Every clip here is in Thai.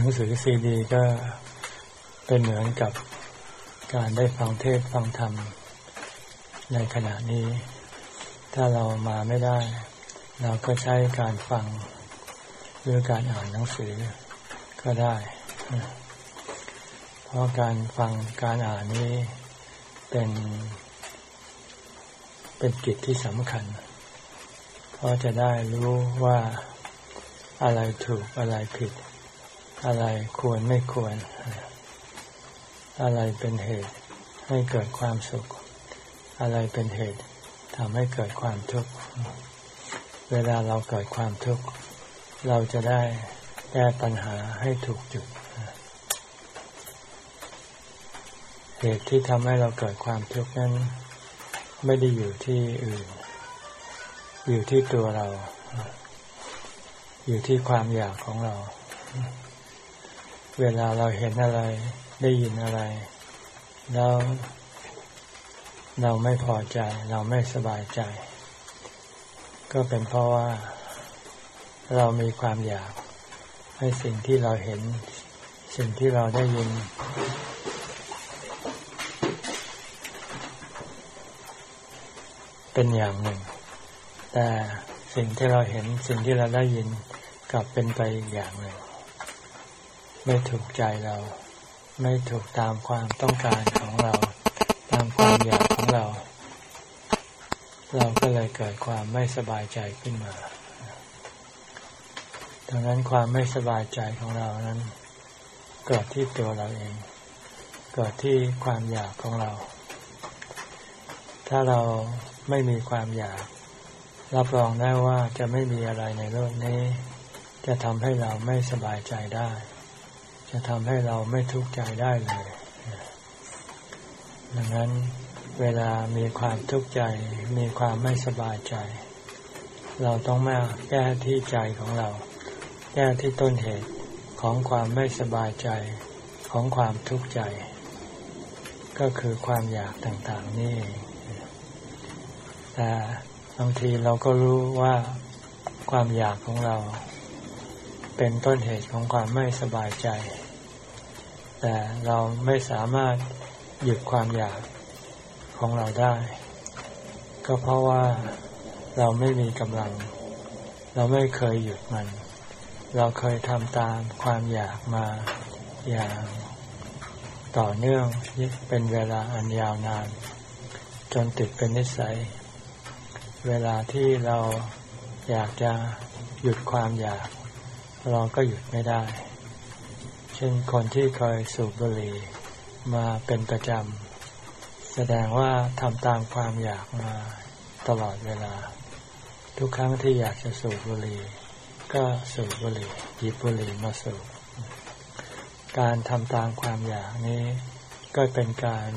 หนังสือซีดีก็เป็นเหมือนกับการได้ฟังเทศฟังธรรม ในขณะนี้ ถ้าเรามาไม่ได้ เราก็ใช้การฟังหรือการอ่านหนังสือก็ได้ เพราะการฟังการอ่านนี้เป็นเป็นกิจที่สำคัญ เพราะจะได้รู้ว่าอะไรถูกอะไรผิด อะไรควรไม่ควร อะไรเป็นเหตุให้เกิดความสุข อะไรเป็นเหตุทำให้เกิดความทุกข์ เวลาเราเกิดความทุกข์ เราจะได้แก้ปัญหาให้ถูกจุด เหตุที่ทำให้เราเกิดความทุกข์นั้น ไม่ได้อยู่ที่อื่น อยู่ที่ตัวเรา อยู่ที่ความอยากของเรา เวลาเราเห็นอะไร ได้ยินอะไร แล้วเราไม่พอใจ เราไม่สบายใจ ก็เป็นเพราะว่า เรามีความอยากให้สิ่งที่เราเห็น สิ่งที่เราได้ยิน เป็นอย่างหนึ่ง แต่สิ่งที่เราเห็นสิ่งที่เราได้ยินกลับเป็นไปอย่างหนึ่ง ไม่ถูกใจเรา ไม่ถูกตามความต้องการของเรา ตามความอยากของเรา เราก็เลยเกิดความไม่สบายใจขึ้นมาดังนั้นความไม่สบายใจของเรานั้น เกิดที่ตัวเราเอง เกิดที่ความอยากของเรา ถ้าเราไม่มีความอยาก รับรองได้ว่าจะไม่มีอะไรในโลกนี้ จะทำให้เราไม่สบายใจได้ จะทำให้เราไม่ทุกข์ใจได้เลยดังนั้นเวลามีความทุกข์ใจ มีความไม่สบายใจ เราต้องมาแก้ที่ใจของเรา แก้ที่ต้นเหตุของความไม่สบายใจของความทุกข์ใจ ก็คือความอยากต่างๆนี่ แต่บางทีเราก็รู้ว่าความอยากของเรา เป็นต้นเหตุของความไม่สบายใจ แต่เราไม่สามารถหยุดความอยากของเราได้ ก็เพราะว่าเราไม่มีกำลัง เราไม่เคยหยุดมัน เราเคยทำตามความอยากมาอย่างต่อเนื่องเป็นเวลาอันยาวนาน จนติดเป็นนิสัย เวลาที่เราอยากจะหยุดความอยาก เราก็หยุดไม่ได้ เช่นคนที่เคยสูบบุหรี่มาเป็นประจำ แสดงว่าทำตามความอยากมาตลอดเวลา ทุกครั้งที่อยากจะสูบบุหรี่ก็สูบบุหรี่หยิบบุหรี่มาสูบ การทำตามความอยากนี้ ก็เป็นการ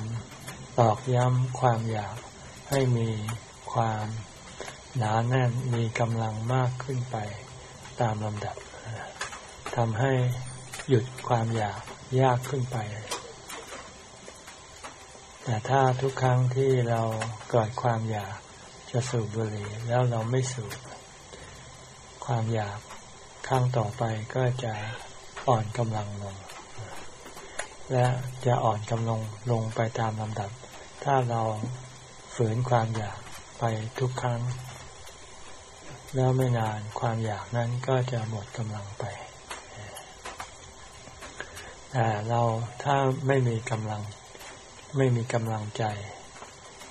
ตอกย้ำความอยากให้มีความหนาแน่นมีกำลังมากขึ้นไปตามลำดับ ทำให้หยุดความอยากยากขึ้นไป แต่ถ้าทุกครั้งที่เราเกิดความอยากจะสูบบุหรี่แล้วเราไม่สูบ ความอยากข้างต่อไปก็จะอ่อนกำลังลง และจะอ่อนกำลังลงไปตามลำดับ ถ้าเราฝืนความอยากไปทุกครั้ง แล้วไม่นานความอยากนั้นก็จะหมดกำลังไป แต่เราถ้าไม่มีกำลัง ไม่มีกำลังใจ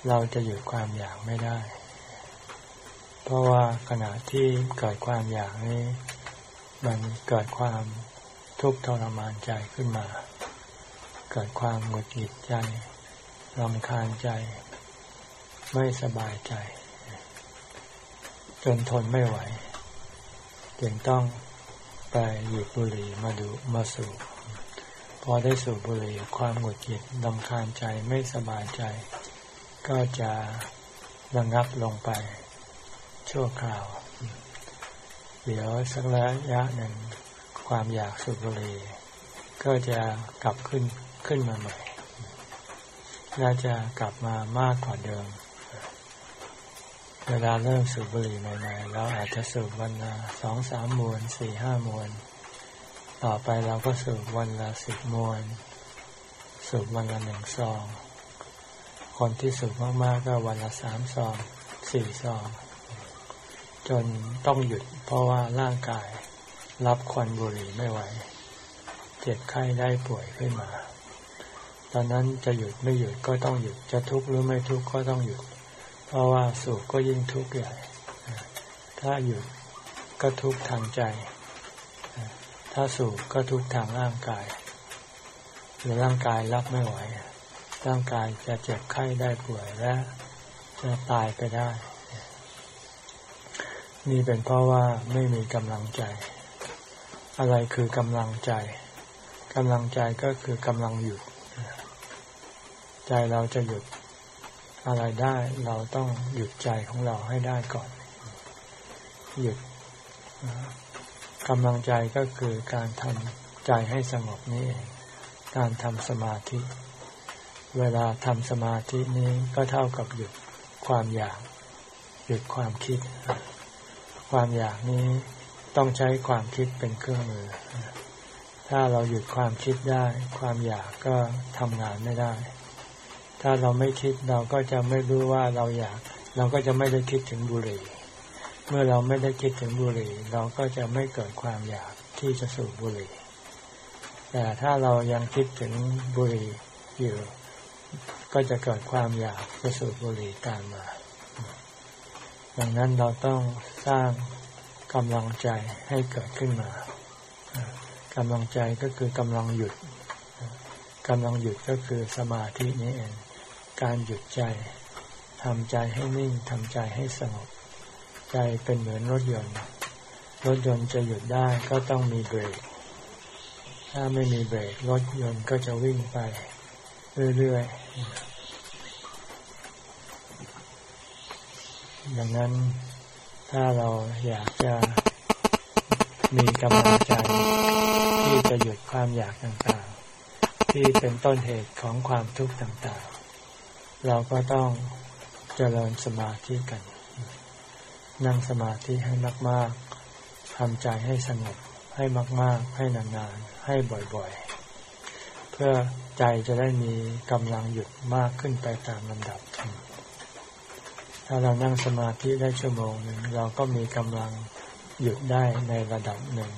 เราจะหยุดความอยากไม่ได้ เพราะว่าขณะที่เกิดความอยากนี้ มันเกิดความทุกข์ทรมานใจขึ้นมา เกิดความหงุดหงิดใจรำคาญใจ ไม่สบายใจ จนทนไม่ไหวจึงต้องไปหยิบบุหรี่มาดูมาสูบ พอได้สูบบุหรี่ความหงุดหงิดรำคาญใจไม่สบายใจ ก็จะระงับลงไป ชั่วคราว เดี๋ยวสักระยะหนึ่งความอยากสูบบุหรี่ก็จะกลับขึ้นขึ้นมาใหม่น่าจะกลับมามากกว่าเดิม เวลาเริ่มสูบบุหรี่ใหม่ๆเราอาจจะสูบวันละสองสามมวนสี่ห้ามวน ต่อไปเราก็สูบวันละสิบมวนสูบวันละหนึ่งซอง คนที่สูบมากๆก็วันละสามซองสี่ซอง จนต้องหยุดเพราะว่าร่างกายรับควันบุหรี่ไม่ไหว เจ็บไข้ได้ป่วยขึ้นมา ตอนนั้นจะหยุดไม่หยุดก็ต้องหยุดจะทุกข์หรือไม่ทุกข์ก็ต้องหยุด เพราะว่าสูบก็ยิ่งทุกข์ใหญ่ ถ้าหยุดก็ทุกข์ทางใจ ถ้าสูบก็ทุกทางร่างกายหรือร่างกายรับไม่ไหว ร่างกายจะเจ็บไข้ได้ป่วยและจะตายไปได้ นี่เป็นเพราะว่าไม่มีกำลังใจ อะไรคือกำลังใจกำลังใจก็คือกำลังหยุด ใจเราจะหยุดอะไรได้เราต้องหยุดใจของเราให้ได้ก่อน หยุด กำลังใจก็คือการทำใจให้สงบนี่เอง การทำสมาธิ เวลาทำสมาธินี้ก็เท่ากับหยุดความอยาก หยุดความคิด ความอยากนี้ต้องใช้ความคิดเป็นเครื่องมือ ถ้าเราหยุดความคิดได้ ความอยากก็ทำงานไม่ได้ ถ้าเราไม่คิดเราก็จะไม่รู้ว่าเราอยาก เราก็จะไม่ได้คิดถึงบุหรี่ เมื่อเราไม่ได้คิดถึงบุหรี่ เราก็จะไม่เกิดความอยากที่จะสูบบุหรี่ แต่ถ้าเรายังคิดถึงบุหรี่อยู่ ก็จะเกิดความอยากจะสูบบุหรี่ตามมาดังนั้นเราต้องสร้างกำลังใจให้เกิดขึ้นมากำลังใจก็คือกำลังหยุดกำลังหยุดก็คือสมาธินี้เอง การหยุดใจทำใจให้นิ่งทำใจให้สงบ ใจเป็นเหมือนรถยนต์ รถยนต์จะหยุดได้ก็ต้องมีเบรก ถ้าไม่มีเบรกรถยนต์ก็จะวิ่งไปเรื่อยๆ ดังนั้นถ้าเราอยากจะมีกำลังใจที่จะหยุดความอยากต่างๆ ที่เป็นต้นเหตุของความทุกข์ต่างๆ เราก็ต้องเจริญสมาธิกัน นั่งสมาธิให้มากๆทำใจให้สงบให้มาก ๆ ให้นานๆ ให้บ่อยๆ เพื่อใจจะได้มีกำลังหยุดมากขึ้นไปตามลำดับ ถ้าเรานั่งสมาธิได้ชั่วโมงหนึ่งเราก็มีกำลังหยุดได้ในระดับหนึ่ง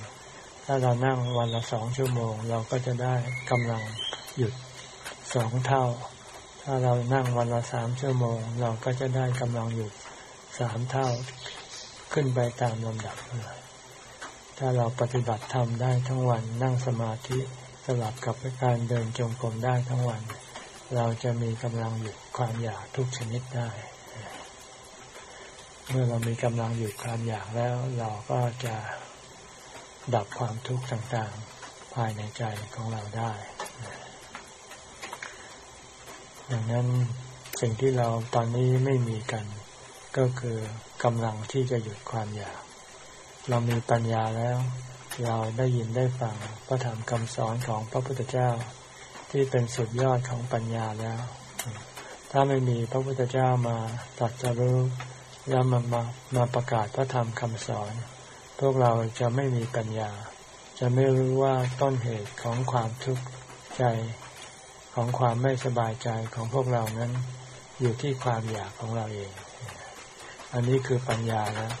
ถ้าเรานั่งวันละสองชั่วโมง เราก็จะได้กำลังหยุดสองเท่า ถ้าเรานั่งวันละสามชั่วโมง เราก็จะได้กำลังหยุด สามเท่าขึ้นไปตามลำดับเลยถ้าเราปฏิบัติธรรมได้ทั้งวันนั่งสมาธิสลับกับการเดินจงกรมได้ทั้งวัน เราจะมีกำลังหยุดความอยากทุกชนิดได้ เมื่อเรามีกำลังหยุดความอยากแล้ว เราก็จะดับความทุกข์ต่างๆ ภายในใจของเราได้ ดังนั้นสิ่งที่เราตอนนี้ไม่มีกัน ก็คือกำลังที่จะหยุดความอยาก เรามีปัญญาแล้ว เราได้ยินได้ฟังพระธรรมคำสอนของพระพุทธเจ้า ที่เป็นสุดยอดของปัญญาแล้ว ถ้าไม่มีพระพุทธเจ้ามาตรัสรู้แล้วมามามาประกาศพระธรรมคำสอน พวกเราจะไม่มีปัญญา จะไม่รู้ว่าต้นเหตุของความทุกข์ใจของความไม่สบายใจของพวกเรานั้นอยู่ที่ความอยากของเราเอง อันนี้คือปัญญาแล้ว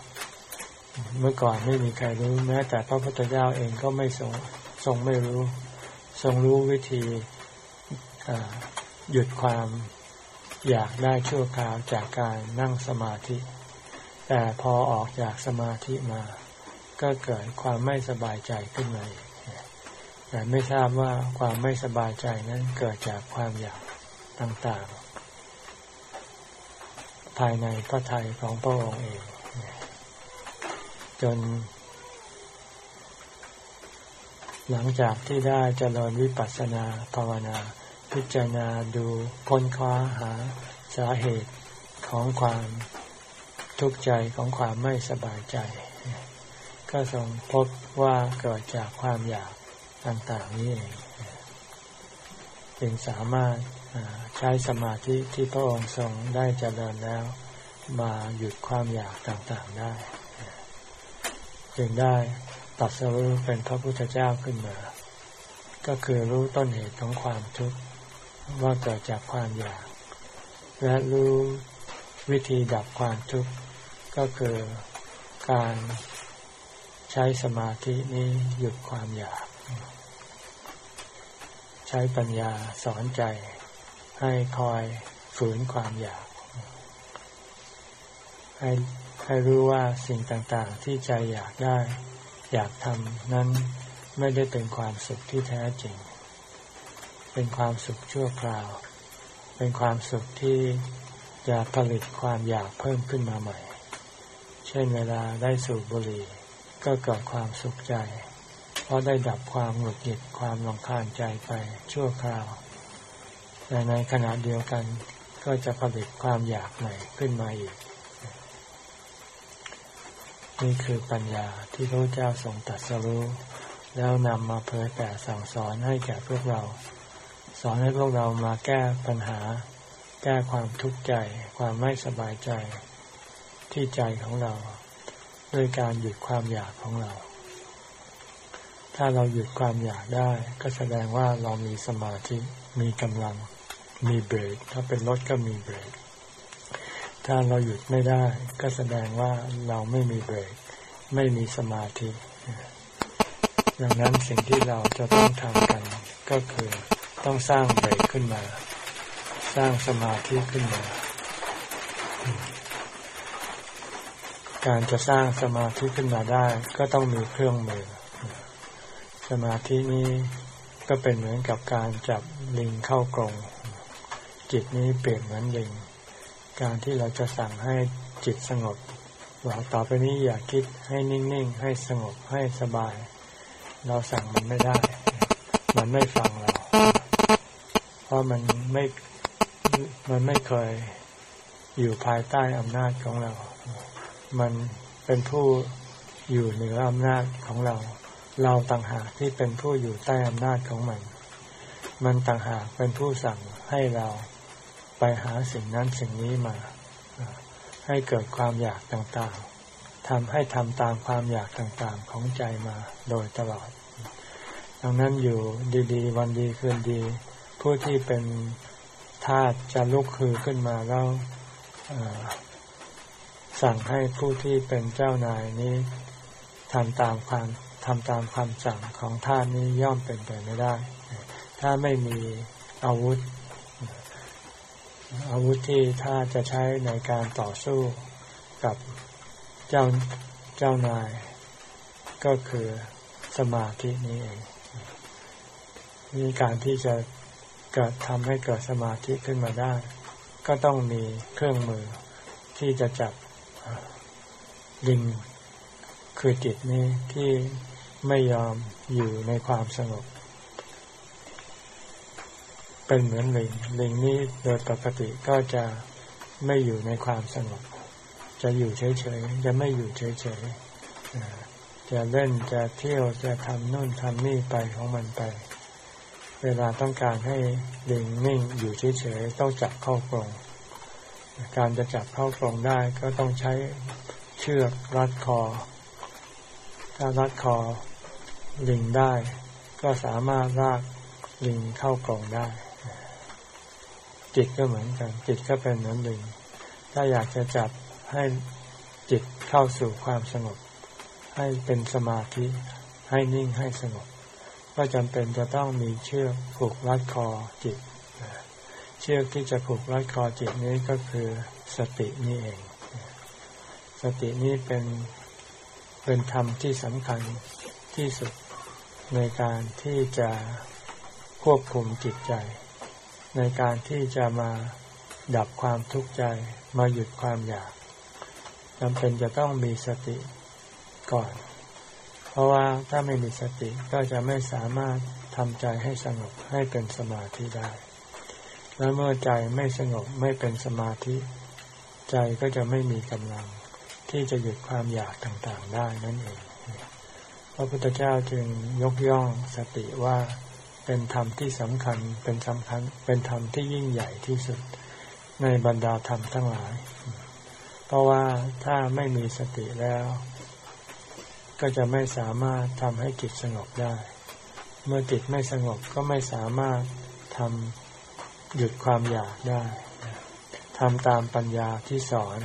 เมื่อก่อนไม่มีใครรู้แม้ แต่พระพุทธเจ้าเองก็ไม่ทรงทรงไม่รู้ ทรงรู้วิธีหยุดความอยากได้ชั่วคราวจากการนั่งสมาธิ แต่พอออกจากสมาธิมา ก็เกิดความไม่สบายใจขึ้นมาแต่ไม่ทราบว่าความไม่สบายใจนั้นเกิดจากความอยากต่างๆ ภายในพระทัยของพระองค์เอง จน หลังจากที่ได้เจริญวิปัสสนาภาวนา พิจารณาดูค้นคว้าหาสาเหตุของความทุกข์ใจของความไม่สบายใจ ก็ทรงพบว่าเกิดจากความอยากต่างๆนี้เอง จึงสามารถใช้สมาธิที่พระองค์ทรงได้เจริญแล้ว มาหยุดความอยากต่างๆได้ จึงได้ตัดสรู้เป็นพระพุทธเจ้าขึ้นมา ก็คือรู้ต้นเหตุของความทุกข์ว่าเกิดจากความอยาก และรู้วิธีดับความทุกข์ก็คือการใช้สมาธินี้หยุดความอยาก ช้ปัญญาสอนใจ ให้คอยฝืนความอยาก ให้ให้รู้ว่าสิ่งต่างๆ ที่ใจอยากได้ อยากทำนั้นไม่ได้เป็นความสุขที่แท้จริง เป็นความสุขชั่วคราว เป็นความสุขที่จะผลิตความอยากเพิ่มขึ้นมาใหม่ เช่นเวลาได้สูบบุหรี่ ก็เกิดความสุขใจ เพราะได้ดับความหงุดหงิดความรำคาญใจไปชั่วคราว แต่ในขณะเดียวกันก็จะผลิตความอยากใหม่ขึ้นมาอีก นี่คือปัญญาที่พระเจ้าทรงตรัสรู้ แล้วนำมาเผยแผ่สั่งสอนให้แก่พวกเรา สอนให้พวกเรามาแก้ปัญหา แก้ความทุกข์ใจ ความไม่สบายใจที่ใจของเรา ด้วยการหยุดความอยากของเรา ถ้าเราหยุดความอยากได้ ก็แสดงว่าเรามีสมาธิมีกำลังมีเบรกถ้าเป็นรถก็มีเบรกถ้าเราหยุดไม่ได้ ก็แสดงว่าเราไม่มีเบรกไม่มีสมาธิดังนั้นสิ่งที่เราจะต้องทำกัน ก็คือต้องสร้างเบรกขึ้นมา สร้างสมาธิขึ้นมา การจะสร้างสมาธิขึ้นมาได้ ก็ต้องมีเครื่องมือ สมาธินี้ก็เป็นเหมือนกับการจับลิงเข้ากรงจิตนี้เปลี่ยนเหมือนลิง การที่เราจะสั่งให้จิตสงบว่าต่อไปนี้อย่าคิดให้นิ่งๆ ให้สงบให้สบาย เราสั่งมันไม่ได้ มันไม่ฟังเรา เพราะมันไม่มันไม่เคยอยู่ภายใต้อำนาจของเรา มันเป็นผู้อยู่เหนืออำนาจของเรา เราต่างหากที่เป็นผู้อยู่ใต้อำนาจของมัน มันต่างหากเป็นผู้สั่งให้เราไปหาสิ่งนั้นสิ่งนี้มา ให้เกิดความอยากต่างๆทำให้ทำตามความอยากต่างๆของใจมาโดยตลอด ดังนั้นอยู่ดีๆ วันดีคืนดี ผู้ที่เป็นธาตุจะลุกคือขึ้นมาแล้วสั่งให้ผู้ที่เป็นเจ้านายนี้ทำตามความ ทำตามความสั่งของท่านนี้ย่อมเป็นไปไม่ได้ ถ้าไม่มีอาวุธ อาวุธที่ถ้าจะใช้ในการต่อสู้กับเจ้าเจ้านาย ก็คือสมาธินี้เองมีการที่จะเกิดทำให้เกิดสมาธิขึ้นมาได้ ก็ต้องมีเครื่องมือที่จะจับลิงคือจิตนี้ที่ ไม่ยอมอยู่ในความสงบ เป็นเหมือนลิงลิงนี้โดยปกติก็จะไม่อยู่ในความสงบ จะอยู่เฉยๆ จะไม่อยู่เฉยๆ จะเล่นจะเที่ยวจะทำนู่นทำนี่ไปของมันไป เวลาต้องการให้ลิงนิ่งอยู่เฉยๆ ต้องจับเข้ากรงการจะจับเข้ากรงได้ก็ต้องใช้เชือกรัดคอ ถ้ารัดคอ ลิงได้ ก็สามารถลากลิงเข้ากรงได้ จิตก็เหมือนกัน จิตก็เป็นเหมือนลิง ถ้าอยากจะจับให้จิตเข้าสู่ความสงบ ให้เป็นสมาธิให้นิ่งให้สงบ ก็จำเป็นจะต้องมีเชือกผูกรัดคอจิต เชือกที่จะผูกรัดคอจิตนี้ก็คือสตินี่เอง สตินี้เป็นเป็นธรรมที่สำคัญที่สุด ในการที่จะควบคุมจิตใจ ในการที่จะมาดับความทุกข์ใจมาหยุดความอยากจำเป็นจะต้องมีสติก่อน เพราะว่าถ้าไม่มีสติก็จะไม่สามารถทำใจให้สงบให้เป็นสมาธิได้ และเมื่อใจไม่สงบไม่เป็นสมาธิ ใจก็จะไม่มีกำลังที่จะหยุดความอยากต่างๆได้นั่นเอง พระพุทธเจ้าจึงยกย่องสติว่าเป็นธรรมที่สำคัญเป็นสำคัญเป็นธรรมที่ยิ่งใหญ่ที่สุดในบรรดาธรรมทั้งหลาย เพราะว่าถ้าไม่มีสติแล้ว ก็จะไม่สามารถทำให้จิตสงบได้ เมื่อจิตไม่สงบก็ไม่สามารถทำหยุดความอยากได้ทำตามปัญญาที่สอน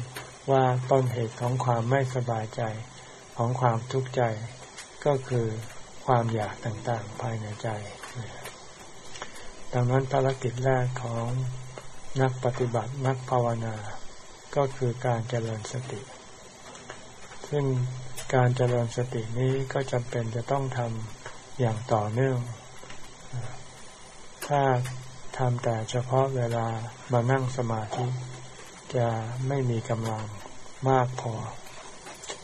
ว่าต้นเหตุของความไม่สบายใจของความทุกข์ใจ ก็คือความอยากต่างๆภายในใจ ดังนั้นภารกิจแรกของนักปฏิบัตินักภาวนา ก็คือการเจริญสติ ซึ่งการเจริญสตินี้ก็จำเป็นจะต้องทำอย่างต่อเนื่อง ถ้าทำแต่เฉพาะเวลามานั่งสมาธิ จะไม่มีกำลังมากพอ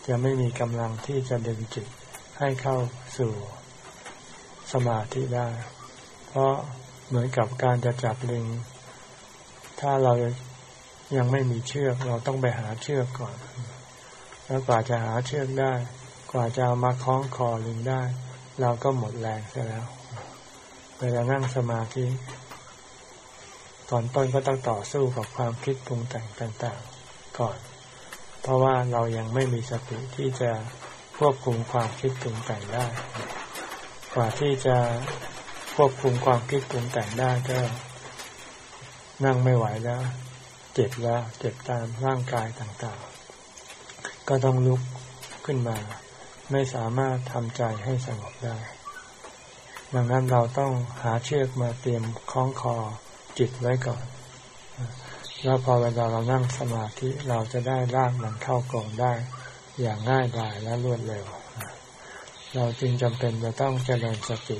จะไม่มีกำลังที่จะดึงจิต ให้เข้าสู่สมาธิได้ เพราะเหมือนกับการจะจับลิง ถ้าเรายังไม่มีเชือกเราต้องไปหาเชือกก่อน แล้วกว่าจะหาเชือกได้ กว่าจะเอามาคล้องคอลิงได้ เราก็หมดแรงเสียแล้วเวลานั่งสมาธิตอนต้นก็ต้องต่อสู้กับความคิดปรุงแต่งต่าง ๆ ก่อน เพราะว่าเรายังไม่มีสติที่จะ ควบคุมความคิดปรุงแต่งได้ กว่าที่จะควบคุมความคิดปรุงแต่งได้ก็นั่งไม่ไหวแล้ว เจ็บแล้ว เจ็บตามร่างกายต่างๆ ก็ต้องลุกขึ้นมา ไม่สามารถทำใจให้สงบได้ ดังนั้นเราต้องหาเชือกมาเตรียมคล้องคอจิตไว้ก่อน แล้วพอเวลาเรานั่งสมาธิเราจะได้ลากมันเข้ากรงได้ อย่างง่ายดายและรวดเร็ว เราจึงจำเป็นจะต้องเจริญสติ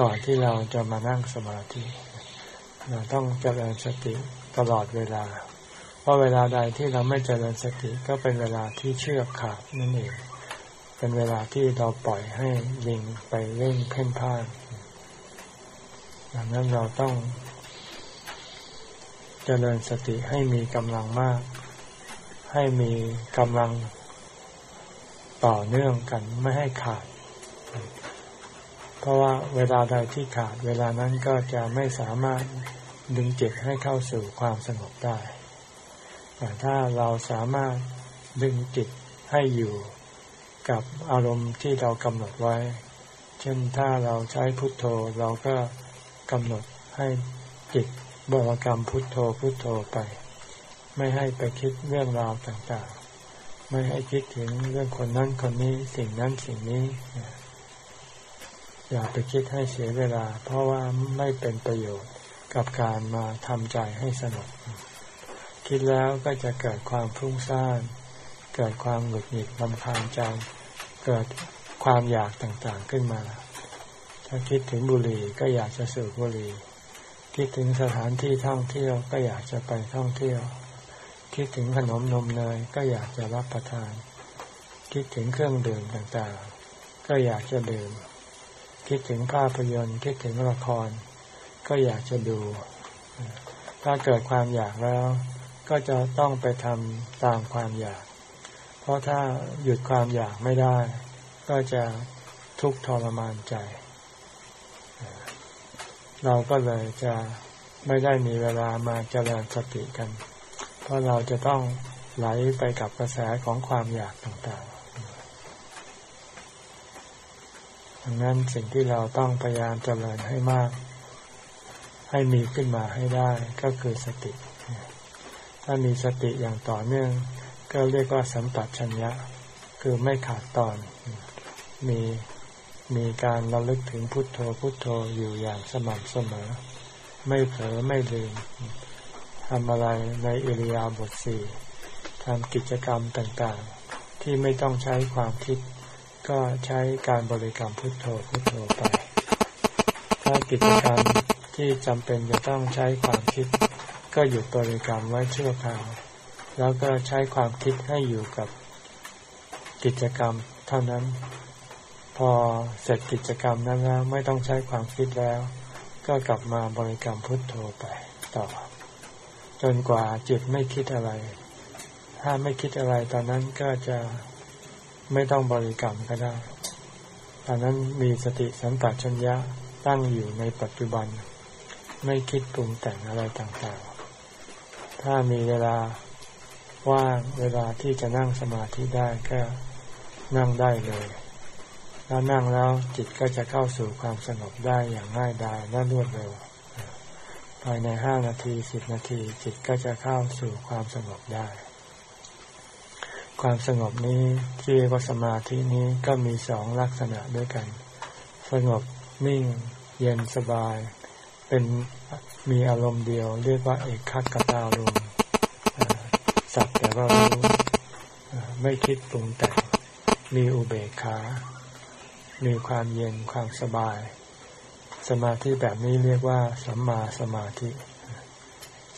ก่อนที่เราจะมานั่งสมาธิ เราต้องเจริญสติตลอดเวลา เพราะเวลาใดที่เราไม่เจริญสติก็เป็นเวลาที่เชือกขาดนั่นเอง เป็นเวลาที่เราปล่อยให้ลิงไปเล่นเพ่นพ่านดังนั้นเราต้องเจริญสติให้มีกำลังมาก ให้มีกำลังต่อเนื่องกันไม่ให้ขาด เพราะว่าเวลาใดที่ขาด เวลานั้นก็จะไม่สามารถดึงจิตให้เข้าสู่ความสงบได้ แต่ถ้าเราสามารถดึงจิตให้อยู่กับอารมณ์ที่เรากำหนดไว้ เช่นถ้าเราใช้พุทโธเราก็กำหนดให้จิตบริกรรมพุทโธพุทโธไป ไม่ให้ไปคิดเรื่องราวต่างๆ ไม่ให้คิดถึงเรื่องคนนั้นคนนี้สิ่งนั้นสิ่งนี้อย่าไปคิดให้เสียเวลา เพราะว่าไม่เป็นประโยชน์กับการมาทำใจให้สงบคิดแล้วก็จะเกิดความฟุ้งซ่านเกิดความหงุดหงิดลำคาญใจเกิดความอยากต่างๆขึ้นมา ถ้าคิดถึงบุหรี่ก็อยากจะสูบบุหรี่ คิดถึงสถานที่ท่องเที่ยวก็อยากจะไปท่องเที่ยว คิดถึงขนมนมเนยก็อยากจะรับประทาน คิดถึงเครื่องดื่มต่างๆ ก็อยากจะดื่ม คิดถึงภาพยนตร์ คิดถึงละคร ก็อยากจะดู ถ้าเกิดความอยากแล้ว ก็จะต้องไปทำตามความอยาก เพราะถ้าหยุดความอยากไม่ได้ ก็จะทุกข์ทรมานใจ เราก็เลยจะไม่ได้มีเวลามาเจริญสติกัน เพราะเราจะต้องไหลไปกับกระแสของความอยากต่างๆดังนั้นสิ่งที่เราต้องพยายามเจริญให้มาก ให้มีขึ้นมาให้ได้ก็คือสติ ถ้ามีสติอย่างต่อเนื่อง ก็เรียกว่าสัมปชัญญะ คือไม่ขาดตอน มีมีการระลึกถึงพุทโธพุทโธอยู่อย่างสม่ำเสมอ ไม่เผลอไม่ลืม ทำอะไรในอิริยาบถสี่ทำกิจกรรมต่างๆ ที่ไม่ต้องใช้ความคิด ก็ใช้การบริกรรมพุทโธพุทโธไป ถ้ากิจกรรมที่จำเป็นจะต้องใช้ความคิด ก็หยุดบริกรรมไว้ชั่วคราว แล้วก็ใช้ความคิดให้อยู่กับกิจกรรมเท่านั้น พอเสร็จกิจกรรมนั้นแล้วไม่ต้องใช้ความคิดแล้ว ก็กลับมาบริกรรมพุทโธไปต่อ จนกว่าจิตไม่คิดอะไร ถ้าไม่คิดอะไรตอนนั้นก็จะไม่ต้องบริกรรมก็ได้ ตอนนั้นมีสติสัมปชัญญะตั้งอยู่ในปัจจุบัน ไม่คิดปรุงแต่งอะไรต่างๆ ถ้ามีเวลาว่างเวลาที่จะนั่งสมาธิได้ก็นั่งได้เลยแล้วนั่งแล้วจิตก็จะเข้าสู่ความสงบได้อย่างง่ายดายและรวดเร็ว ภายในห้านาทีสิบนาที จิตก็จะเข้าสู่ความสงบได้ ความสงบนี้ที่เรียกว่าสมาธินี้ก็มีสองลักษณะด้วยกัน สงบนิ่ง เย็นสบาย เป็นมีอารมณ์เดียว เรียกว่าเอกขัตตาลมสักแต่ว่ารู้ไม่คิดปรุงแต่งมีอุเบกขา มีความเย็นความสบาย สมาธิแบบนี้เรียกว่าสัมมาสมาธิ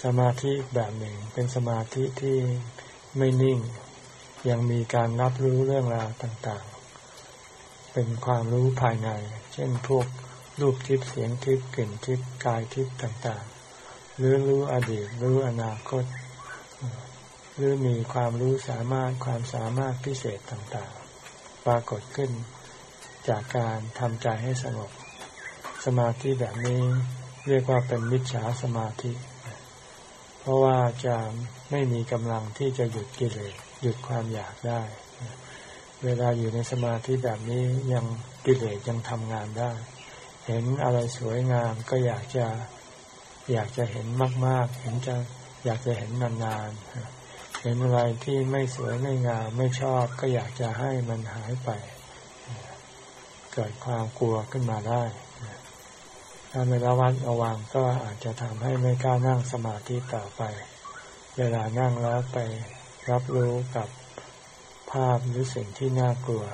สมาธิแบบหนึ่งเป็นสมาธิที่ไม่นิ่ง ยังมีการรับรู้เรื่องราวต่างๆ เป็นความรู้ภายใน เช่นพวกรูปทิพย์เสียงทิพย์กลิ่นทิพย์กายทิพย์ต่างๆ หรือรู้อดีตรู้อนาคต หรือมีความรู้สามารถความสามารถพิเศษต่างๆ ปรากฏขึ้นจากการทำใจให้สงบ สมาธิแบบนี้เรียกว่าเป็นมิจฉาสมาธิ เพราะว่าจะไม่มีกำลังที่จะหยุดกิเลสหยุดความอยากได้ เวลาอยู่ในสมาธิแบบนี้ยังกิเลสยังทำงานได้ เห็นอะไรสวยงามก็อยากจะอยากจะเห็นมาก ๆ เห็นจะอยากจะเห็นนานๆ เห็นอะไรที่ไม่สวยไม่งามไม่ชอบก็อยากจะให้มันหายไป เกิดความกลัวขึ้นมาได้ ถ้าไม่ระวัดระวังก็อาจจะทำให้ไม่กล้านั่งสมาธิต่อไป เวลานั่งแล้วไปรับรู้กับภาพหรือสิ่งที่น่ากลัว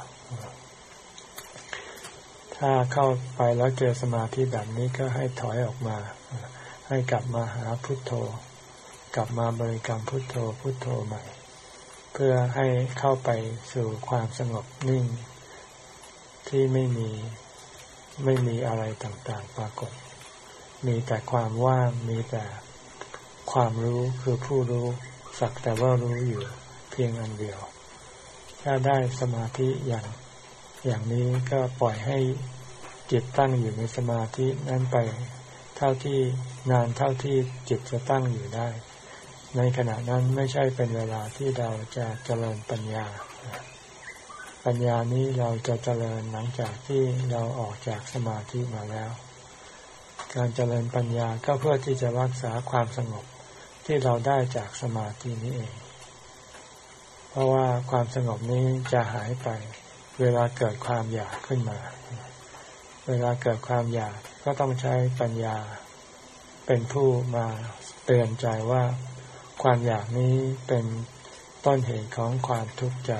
ถ้าเข้าไปแล้วเจอสมาธิแบบนี้ก็ให้ถอยออกมา ให้กลับมาหาพุทโธ กลับมาบริกรรมพุทโธพุทโธใหม่ เพื่อให้เข้าไปสู่ความสงบนิ่ง ที่ไม่มี ไม่มีอะไรต่างๆ ปรากฏ มีแต่ความว่าง มีแต่ความรู้คือผู้รู้ สักแต่ว่ารู้อยู่เพียงอันเดียว ถ้าได้สมาธิอย่างอย่างนี้ก็ปล่อยให้จิตตั้งอยู่ในสมาธินั้นไป เท่าที่นานเท่าที่จิตจะตั้งอยู่ได้ ในขณะนั้นไม่ใช่เป็นเวลาที่เราจะเจริญปัญญา ปัญญานี้เราจะเจริญหลังจากที่เราออกจากสมาธิมาแล้ว การเจริญปัญญาก็เพื่อที่จะรักษาความสงบที่เราได้จากสมาธินี้เอง เพราะว่าความสงบนี้จะหายไป เวลาเกิดความอยากขึ้นมา เวลาเกิดความอยากก็ต้องใช้ปัญญา เป็นผู้มาเตือนใจว่า ความอยากนี้เป็นต้นเหตุของความทุกข์ใจ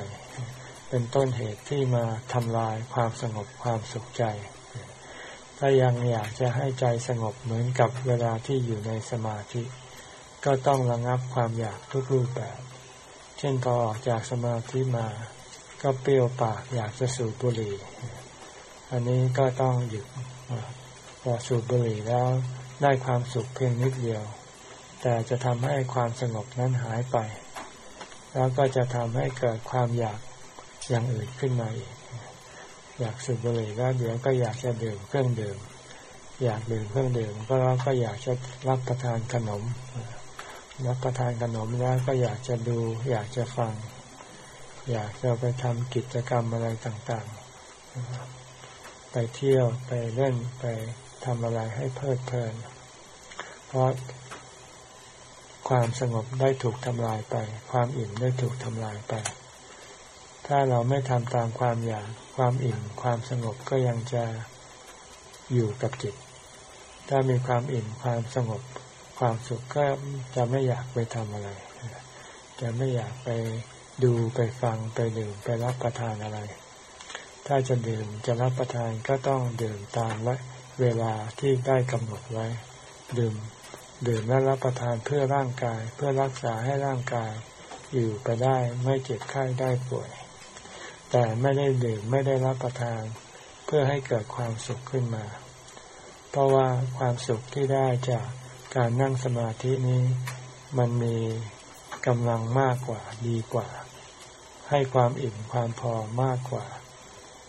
เป็นต้นเหตุที่มาทำลายความสงบความสุขใจ ถ้ายังอยากจะให้ใจสงบเหมือนกับเวลาที่อยู่ในสมาธิ ก็ต้องระงับความอยากทุกรูปแบบ เช่นพอออกจากสมาธิมา ก็เปรี้ยวปากอยากจะสูบบุหรี่ อันนี้ก็ต้องหยุดพอสูบบุหรี่แล้วได้ความสุขเพียงนิดเดียว แต่จะทำให้ความสงบนั้นหายไป แล้วก็จะทำให้เกิดความอยาก อย่างอื่นขึ้นมาอีก อยากสูบบุหรี่แล้วเดี๋ยวก็อยากจะดื่มเครื่องดื่ม อยากดื่มเครื่องดื่มก็แล้วก็อยากจะรับประทานขนม รับประทานขนมแล้วก็อยากจะดู อยากจะฟัง อยากจะไปทำกิจกรรมอะไรต่างๆ ไปเที่ยวไปเล่นไปทำอะไรให้เพลิดเพลิน เพราะความสงบได้ถูกทำลายไป ความอิ่มได้ถูกทำลายไป ถ้าเราไม่ทำตามความอยากความอิ่มความสงบก็ยังจะอยู่กับจิต ถ้ามีความอิ่มความสงบ ความสุขก็จะไม่อยากไปทำอะไร จะไม่อยากไปดูไปฟังไปดื่มไปรับประทานอะไร ถ้าจะดื่มจะรับประทานก็ต้องดื่มตามเวลาที่ได้กำหนดไว้ ดื่มดื่มและรับประทานเพื่อร่างกาย เพื่อรักษาให้ร่างกายอยู่ไปได้ไม่เจ็บไข้ได้ป่วย แต่ไม่ได้ดื่มไม่ได้รับประทาน เพื่อให้เกิดความสุขขึ้นมา เพราะว่าความสุขที่ได้จากการนั่งสมาธินี้มันมีกำลังมากกว่าดีกว่า ให้ความอิ่มความพอมากกว่า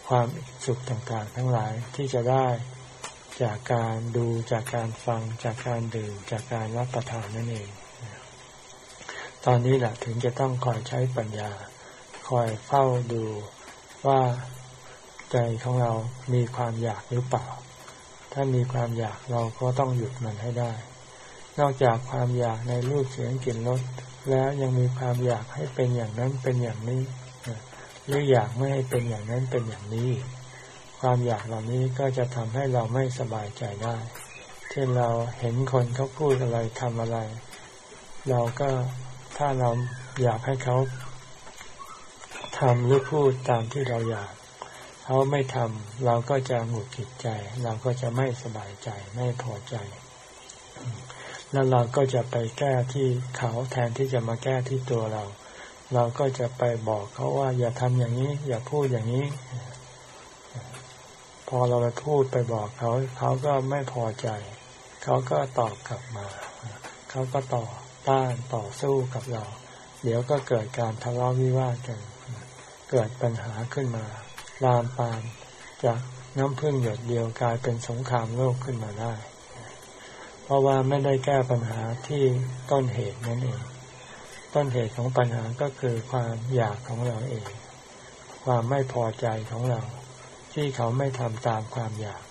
ความสุขต่างๆ ทั้งหลายที่จะได้จากการดูจากการฟังจากการดื่มจากการรับประทานนั่นเอง ตอนนี้แหละถึงจะต้องคอยใช้ปัญญา คอยเฝ้าดูว่าใจของเรามีความอยากหรือเปล่า ถ้ามีความอยากเราก็ต้องหยุดมันให้ได้ นอกจากความอยากในรูปเสียงกลิ่นรสแล้วยังมีความอยากให้เป็นอย่างนั้นเป็นอย่างนี้หรืออยากไม่ให้เป็นอย่างนั้นเป็นอย่างนี้ ความอยากเหล่านี้ก็จะทำให้เราไม่สบายใจได้ เช่นเราเห็นคนเขาพูดอะไรทำอะไร เราก็ถ้าเราอยากให้เขา ทำหรือพูดตามที่เราอยาก เขาไม่ทำเราก็จะหงุดหงิดใจ เราก็จะไม่สบายใจไม่พอใจ แล้วเราก็จะไปแก้ที่เขาแทนที่จะมาแก้ที่ตัวเรา เราก็จะไปบอกเขาว่า อย่าทำอย่างนี้ อย่าพูดอย่างนี้ พอเราไปพูดไปบอกเขา เขาก็ไม่พอใจ เขาก็ตอบกลับมา เขาก็ต่อต้านต่อสู้กับเรา เดี๋ยวก็เกิดการทะเลาะวิวาทกัน เกิดปัญหาขึ้นมาลามปามจากน้ำพึ่งหยดเดียวกลายเป็นสงครามโลกขึ้นมาได้ เพราะว่าไม่ได้แก้ปัญหาที่ต้นเหตุนั่นเอง ต้นเหตุของปัญหาก็คือความอยากของเราเอง ความไม่พอใจของเรา ที่เขาไม่ทำตามความอยาก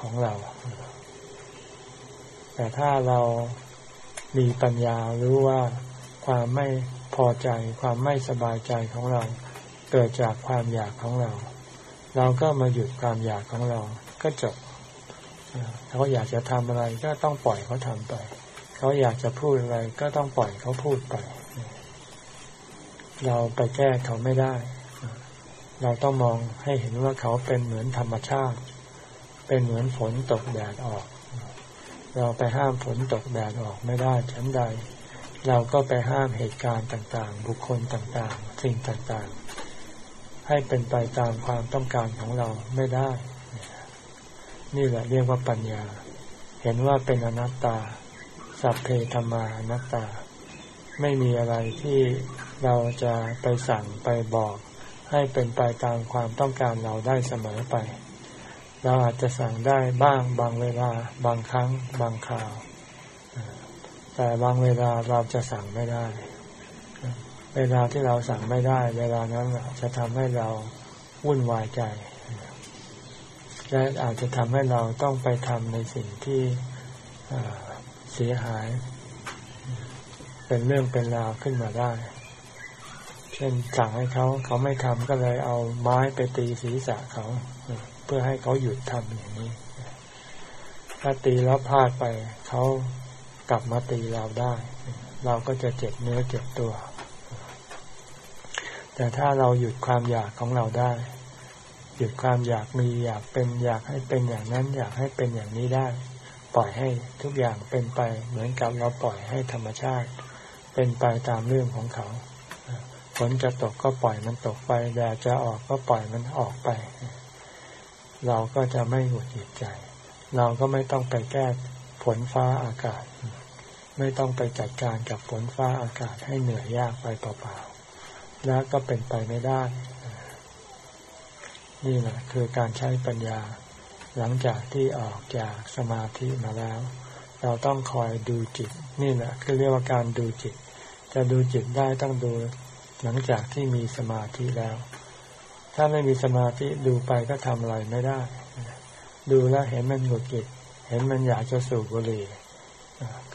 ของเรา แต่ถ้าเรามีปัญญารู้ว่าความไม่พอใจความไม่สบายใจของเรา เกิดจากความอยากของเรา เราก็มาหยุดความอยากของเรา ก็จบเขาอยากจะทำอะไรก็ต้องปล่อยเขาทำไป เขาอยากจะพูดอะไรก็ต้องปล่อยเขาพูดไป เราไปแก้เขาไม่ได้ เราต้องมองให้เห็นว่าเขาเป็นเหมือนธรรมชาติ เป็นเหมือนฝนตกแดดออก เราไปห้ามฝนตกแดดออกไม่ได้ชั้นใด เราก็ไปห้ามเหตุการณ์ต่างๆ บุคคลต่างๆ สิ่งต่างๆ ให้เป็นไปตามความต้องการของเราไม่ได้ นี่แหละเรียกว่าปัญญา เห็นว่าเป็นอนัตตา สัพเพธรรมาอนัตตา ไม่มีอะไรที่เราจะไปสั่งไปบอก ให้เป็นไปตามความต้องการเราได้เสมอไป เราอาจจะสั่งได้บ้างบางเวลา บางครั้ง บางคราว แต่บางเวลาเราจะสั่งไม่ได้ เวลาที่เราสั่งไม่ได้ เวลานั้นจะทำให้เราวุ่นวายใจและอาจจะทำให้เราต้องไปทำในสิ่งที่เสียหาย เป็นเรื่องเป็นราวขึ้นมาได้ เช่นสั่งให้เขาเขาไม่ทำก็เลยเอาไม้ไปตีศีรษะเขา เพื่อให้เขาหยุดทำอย่างนี้ถ้าตีแล้วพลาดไป เขากลับมาตีเราได้ เราก็จะเจ็บเนื้อเจ็บตัว แต่ถ้าเราหยุดความอยากของเราได้ หยุดความอยากมีอยากเป็นอยากให้เป็นอย่างนั้น อยากให้เป็นอย่างนี้ได้ ปล่อยให้ทุกอย่างเป็นไปเหมือนกับเราปล่อยให้ธรรมชาติ เป็นไปตามเรื่องของเขาฝนจะตกก็ปล่อยมันตกไปแดดจะออกก็ปล่อยมันออกไป เราก็จะไม่หงุดหงิดใจ เราก็ไม่ต้องไปแก้ฝนฟ้าอากาศ ไม่ต้องไปจัดการกับฝนฟ้าอากาศให้เหนื่อยยากไปเปล่า แล้วก็เป็นไปไม่ได้ นี่แหละคือการใช้ปัญญา หลังจากที่ออกจากสมาธิมาแล้ว เราต้องคอยดูจิต นี่แหละคือเรียกว่าการดูจิต จะดูจิตได้ต้องดูหลังจากที่มีสมาธิแล้ว ถ้าไม่มีสมาธิดูไปก็ทำอะไรไม่ได้ ดูแล้วเห็นมันหงุดหงิดเห็นมันอยากจะสูบบุหรี่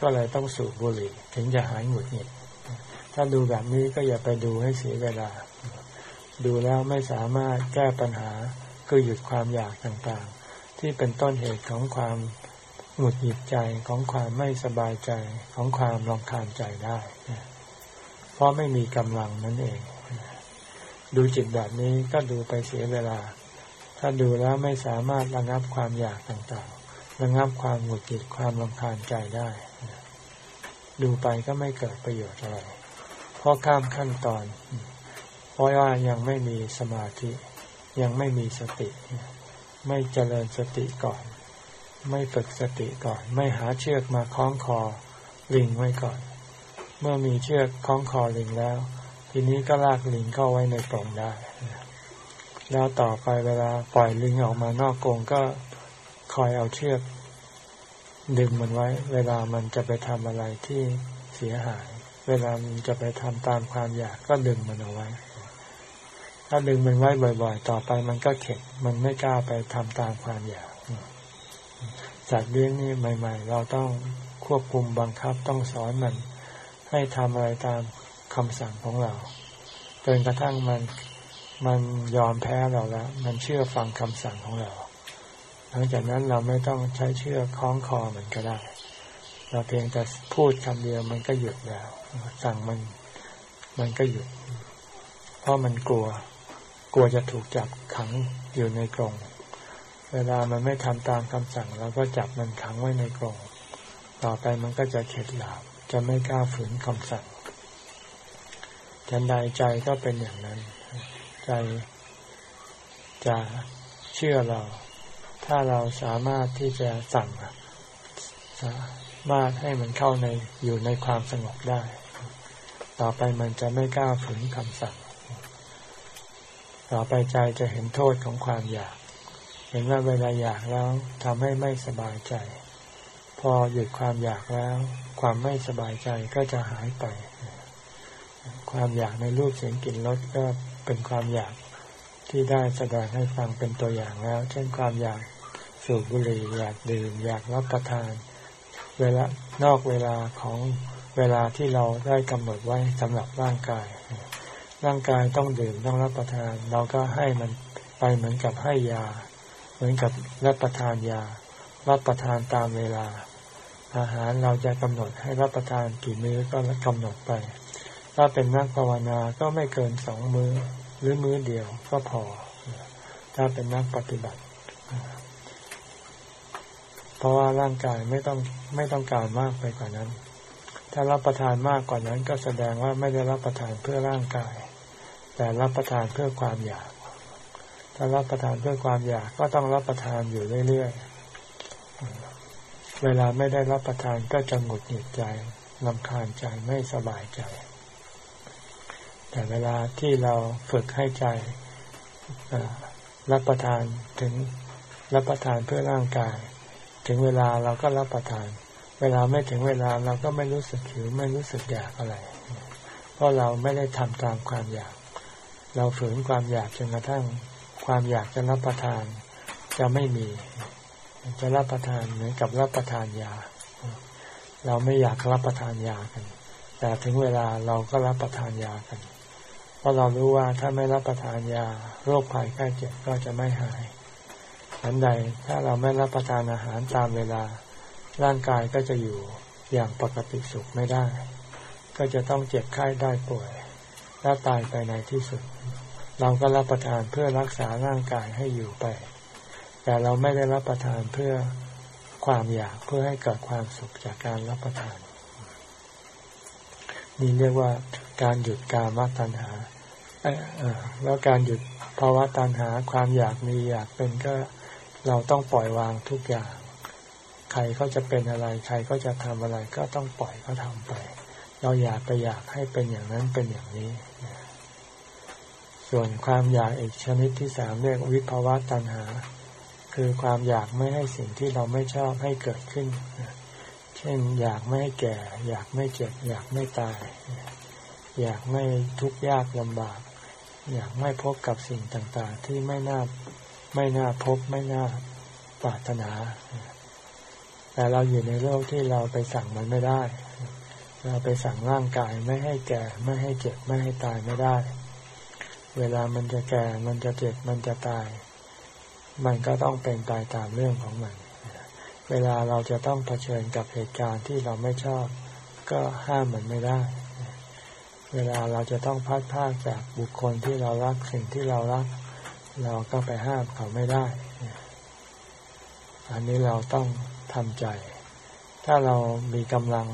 ก็เลยต้องสูบบุหรี่ ถึงจะหายหงุดหงิด ถ้าดูแบบนี้ก็อย่าไปดูให้เสียเวลา ดูแล้วไม่สามารถแก้ปัญหาคือหยุดความอยากต่างๆ ที่เป็นต้นเหตุของความหงุดหงิดใจของความไม่สบายใจของความรำคาญใจได้ เพราะไม่มีกำลังนั่นเอง ดูจิตแบบนี้ก็ดูไปเสียเวลา ถ้าดูแล้วไม่สามารถระงับความอยากต่างๆ ระงับความหงุดหงิดความรำคาญใจได้ ดูไปก็ไม่เกิดประโยชน์อะไร ราะข้ามขั้นตอน เพราะว่ายังไม่มีสมาธิ ยังไม่มีสติ ไม่เจริญสติก่อน ไม่ฝึกสติก่อน ไม่หาเชือกมาคล้องคอลิงไว้ก่อน เมื่อมีเชือกคล้องคอลิงแล้ว ทีนี้ก็ลากลิงเข้าไว้ในปล่องได้แล้วต่อไปเวลาปล่อยลิงออกมานอกกรงก็คอยเอาเชือกดึงมันไว้ เวลามันจะไปทำอะไรที่เสียหาย เวลามันจะไปทำตามความอยากก็ดึงมันเอาไว้ ถ้าดึงมันไว้บ่อยๆ ต่อไปมันก็เข็ด มันไม่กล้าไปทำตามความอยากสัตว์เลี้ยงนี่ใหม่ ๆ เราต้องควบคุมบังคับต้องสอนมัน ให้ทำอะไรตามคำสั่งของเราจนกระทั่งมันมันยอมแพ้เราแล้วมันเชื่อฟังคำสั่งของเรา หลังจากนั้นเราไม่ต้องใช้เชือกคล้องคอมันก็ได้ เราเพียงแต่พูดคำเดียวมันก็หยุดแล้ว สั่งมันมันก็หยุด เพราะมันกลัว กลัวจะถูกจับขังอยู่ในกรง เวลามันไม่ทำตามคำสั่งเราก็จับมันขังไว้ในกรง ต่อไปมันก็จะเข็ดหลาบจะไม่กล้าฝืนคำสั่งทันใดใจก็เป็นอย่างนั้น ใจจะเชื่อเรา ถ้าเราสามารถที่จะสั่งสามารถให้มันเข้าในอยู่ในความสงบได้ ต่อไปมันจะไม่กล้าฝืนคำสั่ง ต่อไปใจจะเห็นโทษของความอยาก เห็นว่าเวลาอยากแล้วทำให้ไม่สบายใจ พอหยุดความอยากแล้ว ความไม่สบายใจก็จะหายไป ความอยากในรูปเสียงกลิ่นรสก็เป็นความอยากที่ได้แสดงให้ฟังเป็นตัวอย่างแล้ว เช่นความอยากสูบบุหรี่อยากดื่ม อยากรับประทาน เวลานอกเวลาของ เวลาที่เราได้กำหนดไว้สำหรับร่างกาย ร่างกายต้องดื่มต้องรับประทาน เราก็ให้มันไปเหมือนกับให้ยา เหมือนกับรับประทานยา รับประทานตามเวลา อาหารเราจะกำหนดให้รับประทานกี่มื้อก็กำหนดไป ถ้าเป็นนักภาวนาก็ไม่เกินสองมือ้อหรือมื้อเดียวก็พอ ถ้าเป็นนักปฏิบัติเพราะว่าร่างกายไม่ต้องไม่ต้องการมากไปกว่านั้น ถ้ารับประทานมากกว่านั้นก็แสดงว่าไม่ได้รับประทานเพื่อร่างกาย แต่รับประทานเพื่อความอยาก ถ้ารับประทานเพื่อความอยากก็ต้องรับประทานอยู่เรื่อยๆ เวลาไม่ได้รับประทานก็จะหงุดหงิดใจลำคาญใจไม่สบายใจ แต่เวลาที่เราฝึกให้ใจรับประทานถึงรับประทานเพื่อร่างกาย ถึงเวลาเราก็รับประทาน เวลาไม่ถึงเวลาเราก็ไม่รู้สึกหิวไม่รู้สึกอยากอะไร เพราะเราไม่ได้ทำตามความอยาก เราฝืนความอยากจนกระทั่งความอยากจะรับประทานจะไม่มี จะรับประทานเหมือนกับรับประทานยา เราไม่อยากรับประทานยากัน แต่ถึงเวลาเราก็รับประทานยากัน เพราะเรารู้ว่าถ้าไม่รับประทานยา โรคภัยไข้เจ็บก็จะไม่หายฉันใดถ้าเราไม่รับประทานอาหารตามเวลา ร่างกายก็จะอยู่อย่างปกติสุขไม่ได้ ก็จะต้องเจ็บไข้ได้ป่วย และตายไปในที่สุด เราก็รับประทานเพื่อรักษาร่างกายให้อยู่ไป แต่เราไม่ได้รับประทานเพื่อความอยากเพื่อให้เกิดความสุขจากการรับประทาน นี่เรียกว่าการหยุดกามตัณหาแล้วการหยุดภาวะตัณหาความอยากมีอยากเป็นก็เราต้องปล่อยวางทุกอย่าง ใครเขาจะเป็นอะไร ใครก็จะทำอะไรก็ต้องปล่อยเขาทาไป เราอยากไปอยากให้เป็นอย่างนั้นเป็นอย่างนี้ ส่วนความอยากอีกชนิดที่สามเรียกวิภาวะตัณหา คือความอยากไม่ให้สิ่งที่เราไม่ชอบให้เกิดขึ้น เช่น อยากไม่ให้แก่ อยากไม่เจ็บ อยากไม่ตาย อยากไม่ทุกข์ยากลำบาก อยากไม่พบกับสิ่งต่างๆ ที่ไม่น่าไม่น่าพบไม่น่าปรารถนา แต่เราอยู่ในโลกที่เราไปสั่งมันไม่ได้ เราไปสั่งร่างกายไม่ให้แก่ไม่ให้เจ็บไม่ให้ตายไม่ได้ เวลามันจะแก่มันจะเจ็บมันจะตาย มันก็ต้องเป็นตายตามเรื่องของมัน เวลาเราจะต้องเผชิญกับเหตุการณ์ที่เราไม่ชอบ ก็ห้ามมันไม่ได้ เวลาเราจะต้องพัดพาจากบุคคลที่เรารักสิ่งที่เรารัก เราก็ไปห้ามเขาไม่ได้ อันนี้เราต้อง ทำใจ ถ้าเรามีกำลัง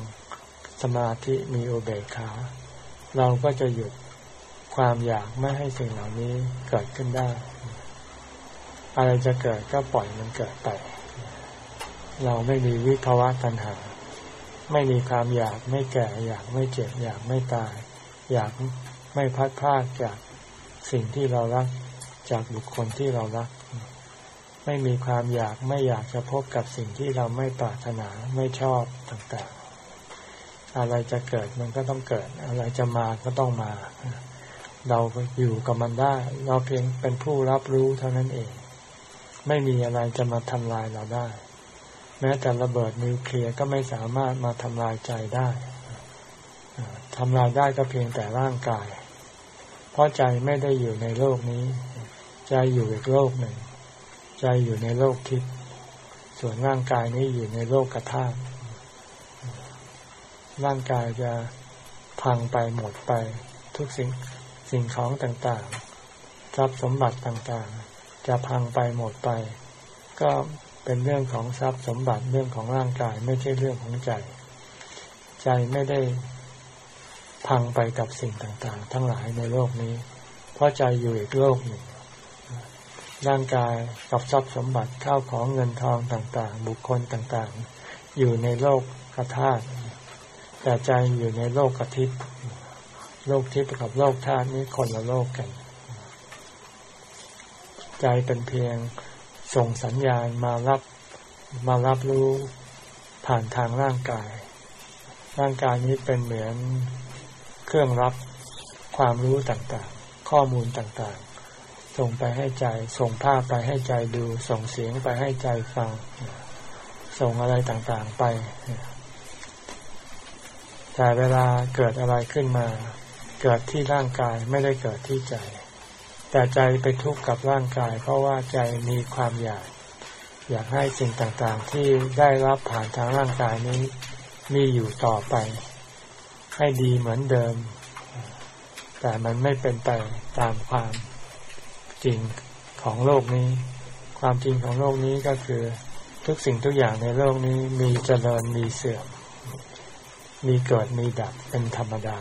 สมาธิมีอุเบกขา เราก็จะหยุดความอยากไม่ให้สิ่งเหล่านี้เกิดขึ้นได้ อะไรจะเกิดก็ปล่อยมันเกิดไป เราไม่มีวิภาวะตัณหา ไม่มีความอยากไม่แก่อยากไม่เจ็บอยากไม่ตาย อยากไม่พัดพลาดจากสิ่งที่เรารักจากบุคคลที่เรารัก ไม่มีความอยากไม่อยากจะพบกับสิ่งที่เราไม่ปรารถนาไม่ชอบต่างๆ อะไรจะเกิดมันก็ต้องเกิด อะไรจะมาก็ต้องมา เราอยู่กับมันได้ เราเพียงเป็นผู้รับรู้เท่านั้นเอง ไม่มีอะไรจะมาทำลายเราได้ แม้แต่ระเบิดนิวเคลียร์ก็ไม่สามารถมาทำลายใจได้ทำลายได้ก็เพียงแต่ร่างกาย เพราะใจไม่ได้อยู่ในโลกนี้ ใจอยู่อีกโลกหนึ่ง ใจอยู่ในโลกทิพย์ส่วนร่างกายนี้อยู่ในโลกกระทาร่างกายจะพังไปหมดไป ทุกสิ่งสิ่งของต่างๆ ทรัพย์สมบัติต่างๆ จะพังไปหมดไป ก็เป็นเรื่องของทรัพย์สมบัติเรื่องของร่างกายไม่ใช่เรื่องของใจ ใจไม่ได้พังไปกับสิ่งต่างๆ ทั้งหลายในโลกนี้ เพราะใจอยู่อีกโลกหนึ่ง ร่างกายกับทรัพย์สมบัติข้าวของเงินทองต่างๆ บุคคลต่างๆ อยู่ในโลกกระธาตุแต่ใจอยู่ในโลกกทิพย์โลกทิพย์กับโลกธาตุนี้คนละโลกกัน ใจเป็นเพียงส่งสัญญาณมารับมารับรู้ผ่านทางร่างกาย ร่างกายนี้เป็นเหมือนเครื่องรับความรู้ต่างๆ ข้อมูลต่างๆ ส่งไปให้ใจ ส่งภาพไปให้ใจดู ส่งเสียงไปให้ใจฟัง ส่งอะไรต่างๆไปแต่เวลาเกิดอะไรขึ้นมา เกิดที่ร่างกายไม่ได้เกิดที่ใจ แต่ใจไปทุกข์กับร่างกาย เพราะว่าใจมีความอยาก อยากให้สิ่งต่างๆ ที่ได้รับผ่านทางร่างกายนี้ มีอยู่ต่อไป ให้ดีเหมือนเดิม แต่มันไม่เป็นไปตามความ จริงของโลกนี้ ความจริงของโลกนี้ก็คือทุกสิ่งทุกอย่างในโลกนี้มีเจริญมีเสื่อม มีเกิดมีดับเป็นธรรมดา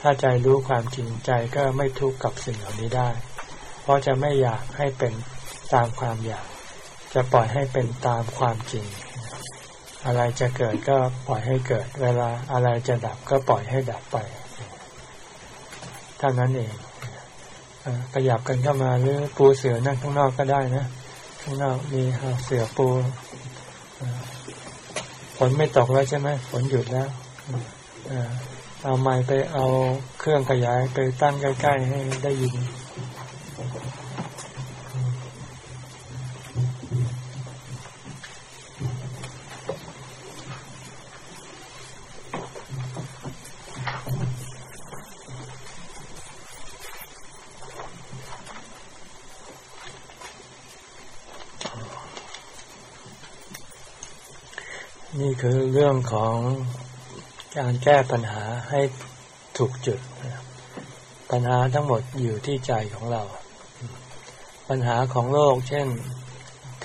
ถ้าใจรู้ความจริงใจก็ไม่ทุกข์กับสิ่งเหล่านี้ได้ เพราะจะไม่อยากให้เป็นตามความอยาก จะปล่อยให้เป็นตามความจริง อะไรจะเกิดก็ปล่อยให้เกิด เวลาอะไรจะดับก็ปล่อยให้ดับไปเท่านั้นเอง ขยับกันเข้ามาหรือปูเสือนั่งข้างนอกก็ได้นะข้างนอกมีเสือปูฝนไม่ตกแล้วใช่ไหมฝนหยุดแล้วเอาไม้ไปเอาเครื่องขยายไปตั้งใกล้ ๆ ให้ได้ยิน นี่คือเรื่องของการแก้ปัญหาให้ถูกจุด ปัญหาทั้งหมดอยู่ที่ใจของเรา ปัญหาของโลก เช่น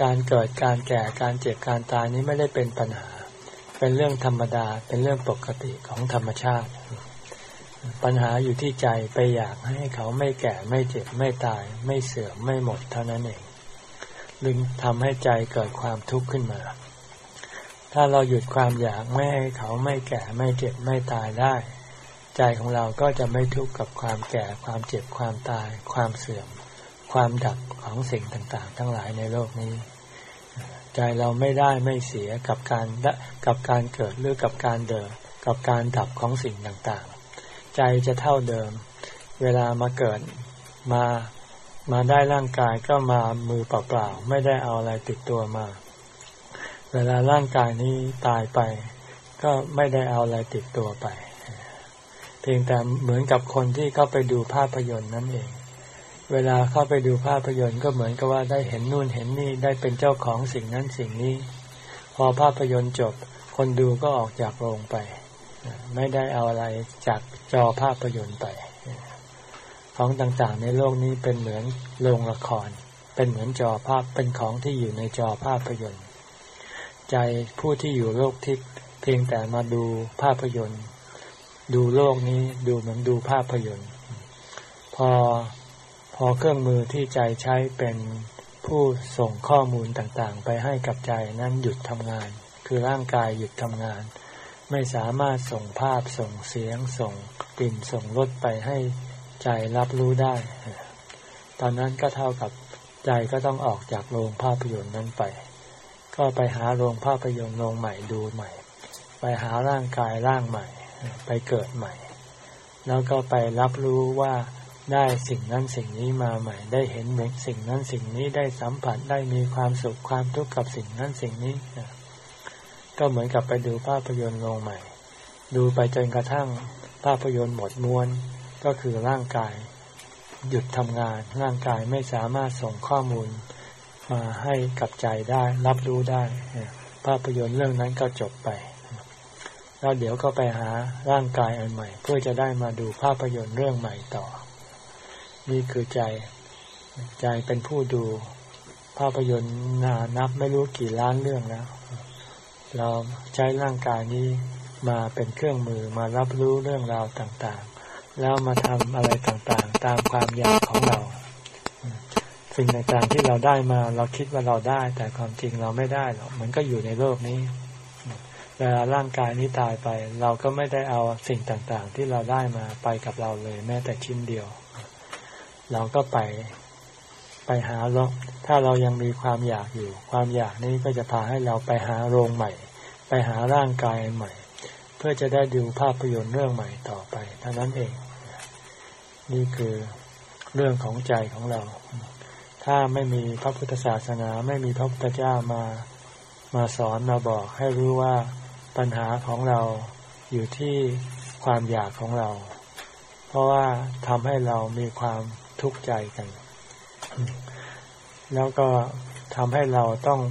การเกิดการแก่การเจ็บการตายนี้ไม่ได้เป็นปัญหา เป็นเรื่องธรรมดาเป็นเรื่องปกติของธรรมชาติ ปัญหาอยู่ที่ใจไปอยากให้เขาไม่แก่ไม่เจ็บไม่ตาย ไม่เสื่อมไม่หมดเท่านั้นเอง ลึงทำให้ใจเกิดความทุกข์ขึ้นมา ถ้าเราหยุดความอยากไม่ให้เขาไม่แก่ไม่เจ็บไม่ตายได้ ใจของเราก็จะไม่ทุกข์กับความแก่ความเจ็บความตาย ความเสื่อม ความดับของสิ่งต่างๆ ทั้งหลายในโลกนี้ ใจเราไม่ได้ไม่เสียกับการกับการเกิดหรือกับการเดินกับการดับของสิ่งต่างๆ ใจจะเท่าเดิม เวลามาเกิดมามาได้ร่างกายก็มามือเปล่าๆไม่ได้เอาอะไรติดตัวมา เวลาร่างกายนี้ตายไป ก็ไม่ได้เอาอะไรติดตัวไป เพียงแต่เหมือนกับคนที่เข้าไปดูภาพยนตร์นั่นเอง เวลาเข้าไปดูภาพยนตร์ก็เหมือนกับว่าได้เห็นนู่นเห็นนี่ได้เป็นเจ้าของสิ่งนั้นสิ่งนี้ พอภาพยนตร์จบ คนดูก็ออกจากโรงไป ไม่ได้เอาอะไรจากจอภาพยนตร์ไป ของต่างๆ ในโลกนี้เป็นเหมือนโรงละคร เป็นเหมือนจอภาพเป็นของที่อยู่ในจอภาพยนตร์ ใจผู้ที่อยู่โลกทิพย์เพียงแต่มาดูภาพยนตร์ ดูโลกนี้ดูเหมือนดูภาพยนตร์ พอพอเครื่องมือที่ใจใช้เป็นผู้ส่งข้อมูลต่างๆ ไปให้กับใจนั้นหยุดทำงาน คือร่างกายหยุดทำงาน ไม่สามารถส่งภาพส่งเสียง ส่งกลิ่นส่งรสไปให้ใจรับรู้ได้ ตอนนั้นก็เท่ากับใจก็ต้องออกจากโรงภาพยนตร์นั้นไป ก็ไปหาโรงภาพยนตร์โรงใหม่ดูใหม่ ไปหาร่างกายร่างใหม่ ไปเกิดใหม่ แล้วก็ไปรับรู้ว่าได้สิ่งนั้นสิ่งนี้มาใหม่ ได้เห็นเหมือนสิ่งนั้นสิ่งนี้ได้สัมผัสได้มีความสุขความทุกข์กับสิ่งนั้นสิ่งนี้ก็เหมือนกับไปดูภาพยนตร์ลงใหม่ ดูไปจนกระทั่งภาพยนตร์หมดม้วนก็คือร่างกาย หยุดทำงานร่างกายไม่สามารถส่งข้อมูล มาให้กับใจได้ รับรู้ได้ภาพยนตร์เรื่องนั้นก็จบไป แล้วเดี๋ยวก็ไปหาร่างกายอันใหม่ เพื่อจะได้มาดูภาพยนตร์เรื่องใหม่ต่อ นี่คือใจ ใจเป็นผู้ดู ภาพยนตร์นานับไม่รู้กี่ล้านเรื่องแล้ว เราใช้ร่างกายนี้มาเป็นเครื่องมือมารับรู้เรื่องราวต่างๆ แล้วมาทำอะไรต่างๆ ตามความอยากของเรา สิ่งต่างๆที่เราได้มา เราคิดว่าเราได้ แต่ความจริงเราไม่ได้หรอกมันก็อยู่ในโลกนี้เวลาร่างกายนี้ตายไป เราก็ไม่ได้เอาสิ่งต่างๆ ที่เราได้มาไปกับเราเลย แม้แต่ชิ้นเดียว เราก็ไปไปหาลถ้าเรายังมีความอยากอยู่ ความอยากนี้ก็จะพาให้เราไปหาโรงใหม่ ไปหาร่างกายใหม่ เพื่อจะได้ดูภาพยนตร์เรื่องใหม่ต่อไปเท่านั้นเอง นี่คือเรื่องของใจของเรา ถ้าไม่มีพระพุทธศาสนาไม่มีพระพุทธเจ้ามามาสอนมาบอกให้รู้ว่าปัญหาของเราอยู่ที่ความอยากของเรา เพราะว่าทำให้เรามีความทุกข์ใจกัน แล้วก็ทำให้เราต้อง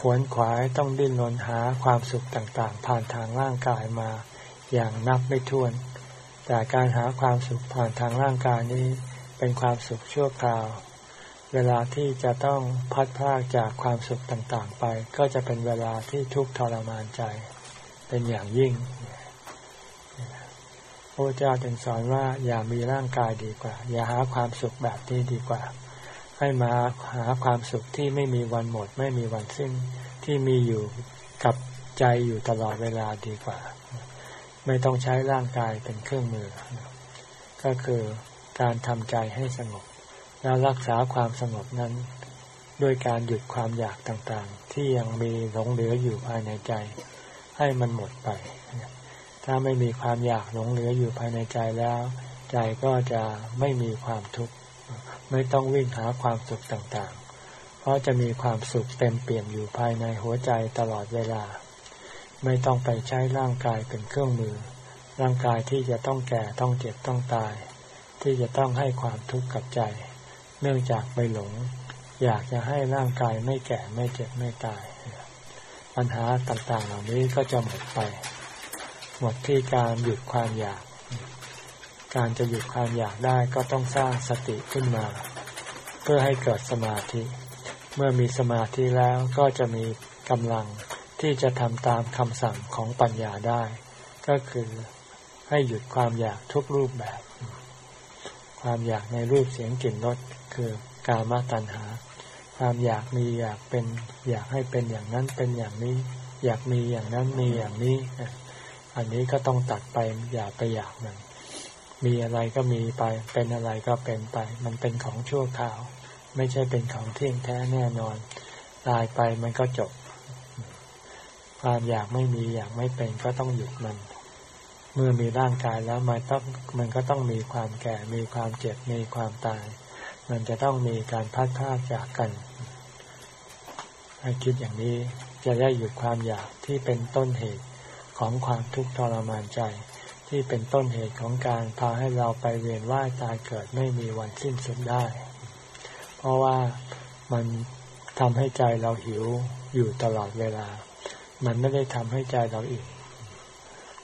ขวนขวายต้องดิ้นรนหาความสุขต่างๆ ผ่านทางร่างกายมาอย่างนับไม่ถ้วน แต่การหาความสุขผ่านทางร่างกายนี้เป็นความสุขชั่วคราว เวลาที่จะต้องพัดพากจากความสุขต่างๆไป ก็จะเป็นเวลาที่ทุกข์ทรมานใจเป็นอย่างยิ่งพระเจ้าจึงสอนว่าอย่ามีร่างกายดีกว่า อย่าหาความสุขแบบนี้ดีกว่า ให้มาหาความสุขที่ไม่มีวันหมด ไม่มีวันสิ้นที่มีอยู่กับใจอยู่ตลอดเวลาดีกว่า ไม่ต้องใช้ร่างกายเป็นเครื่องมือ ก็คือการทำใจให้สงบ แล้วรักษาความสงบนั้น ด้วยการหยุดความอยากต่างๆ ที่ยังมีหลงเหลืออยู่ภายในใจ ให้มันหมดไป ถ้าไม่มีความอยากหลงเหลืออยู่ภายในใจแล้ว ใจก็จะไม่มีความทุกข์ไม่ต้องวิ่งหาความสุขต่างๆ เพราะจะมีความสุขเต็มเปี่ยมอยู่ภายในหัวใจตลอดเวลา ไม่ต้องไปใช้ร่างกายเป็นเครื่องมือ ร่างกายที่จะต้องแก่ต้องเจ็บต้องตาย ที่จะต้องให้ความทุกข์กับใจ เนื่องจากไปหลง อยากจะให้ร่างกายไม่แก่ไม่เจ็บไม่ตาย ปัญหาต่างๆเหล่านี้ก็จะหมดไป หมดที่การหยุดความอยาก การจะหยุดความอยากได้ก็ต้องสร้างสติขึ้นมา เพื่อให้เกิดสมาธิ เมื่อมีสมาธิแล้วก็จะมีกำลังที่จะทำตามคำสั่งของปัญญาได้ ก็คือให้หยุดความอยากทุกรูปแบบ ความอยากในรูปเสียงกลิ่นรส คือกามตัณหา ความอยากมีอยากเป็นอยากให้เป็นอย่างนั้นเป็นอย่างนี้ อยากมีอย่างนั้นมีอย่างนี้ อันนี้ก็ต้องตัดไปอย่าไปอยากมันมีอะไรก็มีไป เป็นอะไรก็เป็นไป มันเป็นของชั่วคราว ไม่ใช่เป็นของเที่ยงแท้แน่นอน ตายไปมันก็จบ ความอยากไม่มีอยากไม่เป็นก็ต้องหยุดมัน เมื่อมีร่างกายแล้วมันต้องมันก็ต้องมีความแก่ มีความเจ็บ มีความตาย มันจะต้องมีการพัดพาจากกันให้คิดอย่างนี้จะได้หยุดความอยากที่เป็นต้นเหตุของความทุกข์ทรมานใจ ที่เป็นต้นเหตุของการพาให้เราไปเวียนว่ายตายเกิดไม่มีวันสิ้นสุดได้ เพราะว่ามันทำให้ใจเราหิวอยู่ตลอดเวลา มันไม่ได้ทำให้ใจเราอิ่ม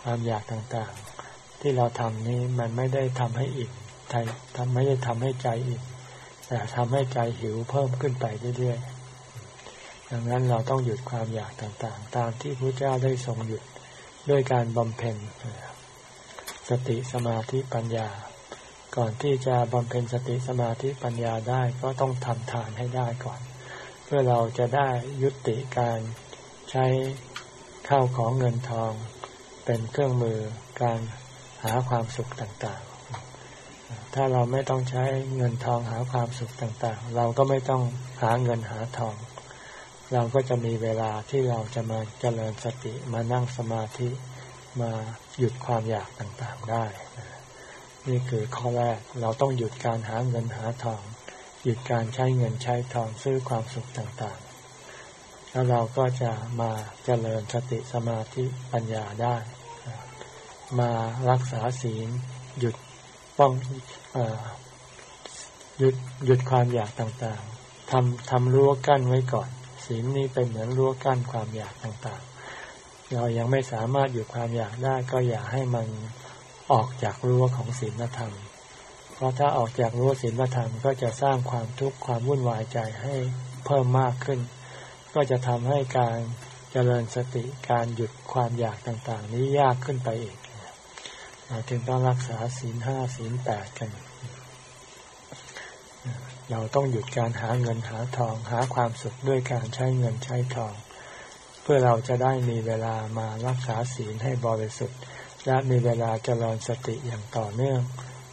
ความอยากต่างๆ ที่เราทำนี้มันไม่ได้ทำให้อิ่มทำไม่ได้ทำให้ใจอิ่ม แต่ทำให้ใจหิวเพิ่มขึ้นไปเรื่อยๆ ดังนั้นเราต้องหยุดความอยากต่างๆ ตามที่พระเจ้าได้ทรงหยุดด้วยการบำเพ็ญสติสมาธิปัญญา ก่อนที่จะบำเพ็ญสติสมาธิปัญญาได้ก็ต้องทำทานให้ได้ก่อน เพื่อเราจะได้ยุติการใช้ข้าวของเงินทอง เป็นเครื่องมือการหาความสุขต่าง ถ้าเราไม่ต้องใช้เงินทองหาความสุขต่างๆ เราก็ไม่ต้องหาเงินหาทอง เราก็จะมีเวลาที่เราจะมาเจริญสติมานั่งสมาธิมาหยุดความอยากต่างๆได้ นี่คือข้อแรกเราต้องหยุดการหาเงินหาทอง หยุดการใช้เงินใช้ทองซื้อความสุขต่างๆ แล้วเราก็จะมาเจริญสติสมาธิปัญญาได้ มารักษาศีลหยุด ป้องหยุดหยุดความอยากต่างๆทำทำรั้วกั้นไว้ก่อน ศีลนี้เป็นเหมือนรั้วกั้นความอยากต่างๆ เรายังไม่สามารถหยุดความอยากได้ก็อย่าให้มันออกจากรั้วของศีลธรรม เพราะถ้าออกจากรั้วศีลธรรมก็จะสร้างความทุกข์ความวุ่นวายใจให้เพิ่มมากขึ้น ก็จะทำให้การเจริญสติการหยุดความอยากต่างๆ นี้ยากขึ้นไปอีก เราจึงต้องรักษาศีลห้าศีลแปดกัน เราต้องหยุดการหาเงินหาทองหาความสุขด้วยการใช้เงินใช้ทอง เพื่อเราจะได้มีเวลามารักษาศีลให้บริสุทธิ์ และมีเวลาเจริญสติอย่างต่อเนื่อง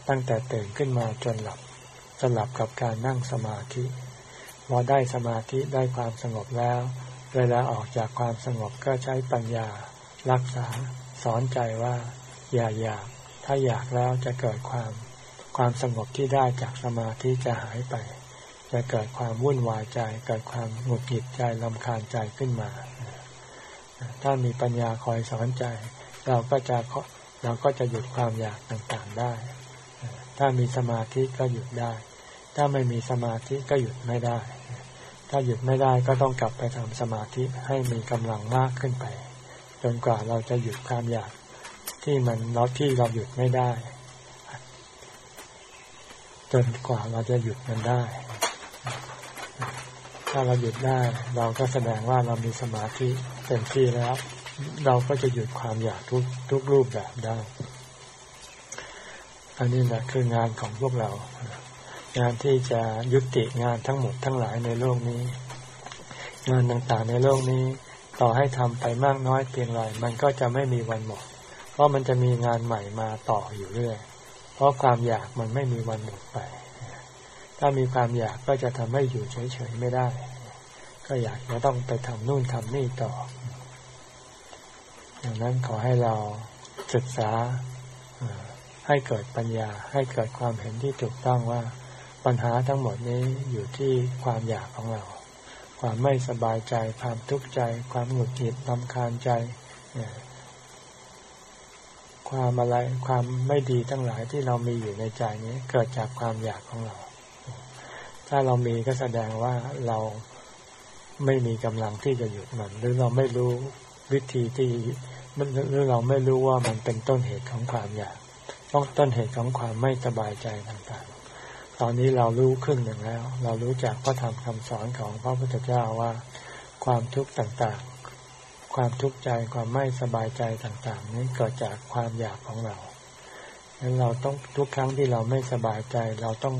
ตั้งแต่ตื่นขึ้นมาจนหลับสลับกับการนั่งสมาธิพอได้สมาธิได้ความสงบแล้ว เวลาออกจากความสงบก็ใช้ปัญญา รักษาสอนใจว่า อย่าอยาก ถ้าอยากแล้วจะเกิดความความสงบที่ได้จากสมาธิจะหายไป จะเกิดความวุ่นวายใจ เกิดความหงุดหงิดใจลำคาญใจขึ้นมา ถ้ามีปัญญาคอยสอนใจ เราก็จะเราก็จะหยุดความอยากต่างๆได้ ถ้ามีสมาธิก็หยุดได้ ถ้าไม่มีสมาธิก็หยุดไม่ได้ ถ้าหยุดไม่ได้ก็ต้องกลับไปทำสมาธิให้มีกำลังมากขึ้นไป จนกว่าเราจะหยุดความอยาก ที่มันเราที่เราหยุดไม่ได้ จนกว่าเราจะหยุดมันได้ ถ้าเราหยุดได้ เราก็แสดงว่าเรามีสมาธิเต็มที่แล้ว เราก็จะหยุดความอยากทุกทุกรูปแบบได้ อันนี้แหละคืองานของพวกเรา งานที่จะยุติงานทั้งหมดทั้งหลายในโลกนี้ งานต่างๆในโลกนี้ ต่อให้ทำไปมากน้อยเพียงไรมันก็จะไม่มีวันหมด เพราะมันจะมีงานใหม่มาต่ออยู่เรื่อย เพราะความอยากมันไม่มีวันหมดไป ถ้ามีความอยากก็จะทำให้อยู่เฉยๆไม่ได้ ก็อยากจะต้องไปทำนู่นทำนี่ต่อ ดังนั้นขอให้เราศึกษาให้เกิดปัญญาให้เกิดความเห็นที่ถูกต้องว่าปัญหาทั้งหมดนี้อยู่ที่ความอยากของเรา ความไม่สบายใจ ความทุกข์ใจ ความหงุดหงิดลำคาญใจ ความอะไรความไม่ดีทั้งหลายที่เรามีอยู่ในใจนี้เกิดจากความอยากของเรา ถ้าเรามีก็แสดงว่าเราไม่มีกำลังที่จะหยุดมัน หรือเราไม่รู้วิธีที่หรือเราไม่รู้ว่ามันเป็นต้นเหตุของความอยากต้องต้นเหตุของความไม่สบายใจต่างๆ ตอนนี้เรารู้ครึ่งหนึ่งแล้ว เรารู้จากพระธรรมคำสอนของพระพุทธเจ้าว่า ความทุกข์ต่าง ความทุกข์ใจความไม่สบายใจต่างๆนี้เกิดจากความอยากของเราดังนั้นเราต้องทุกครั้งที่เราไม่สบายใจ เราต้อง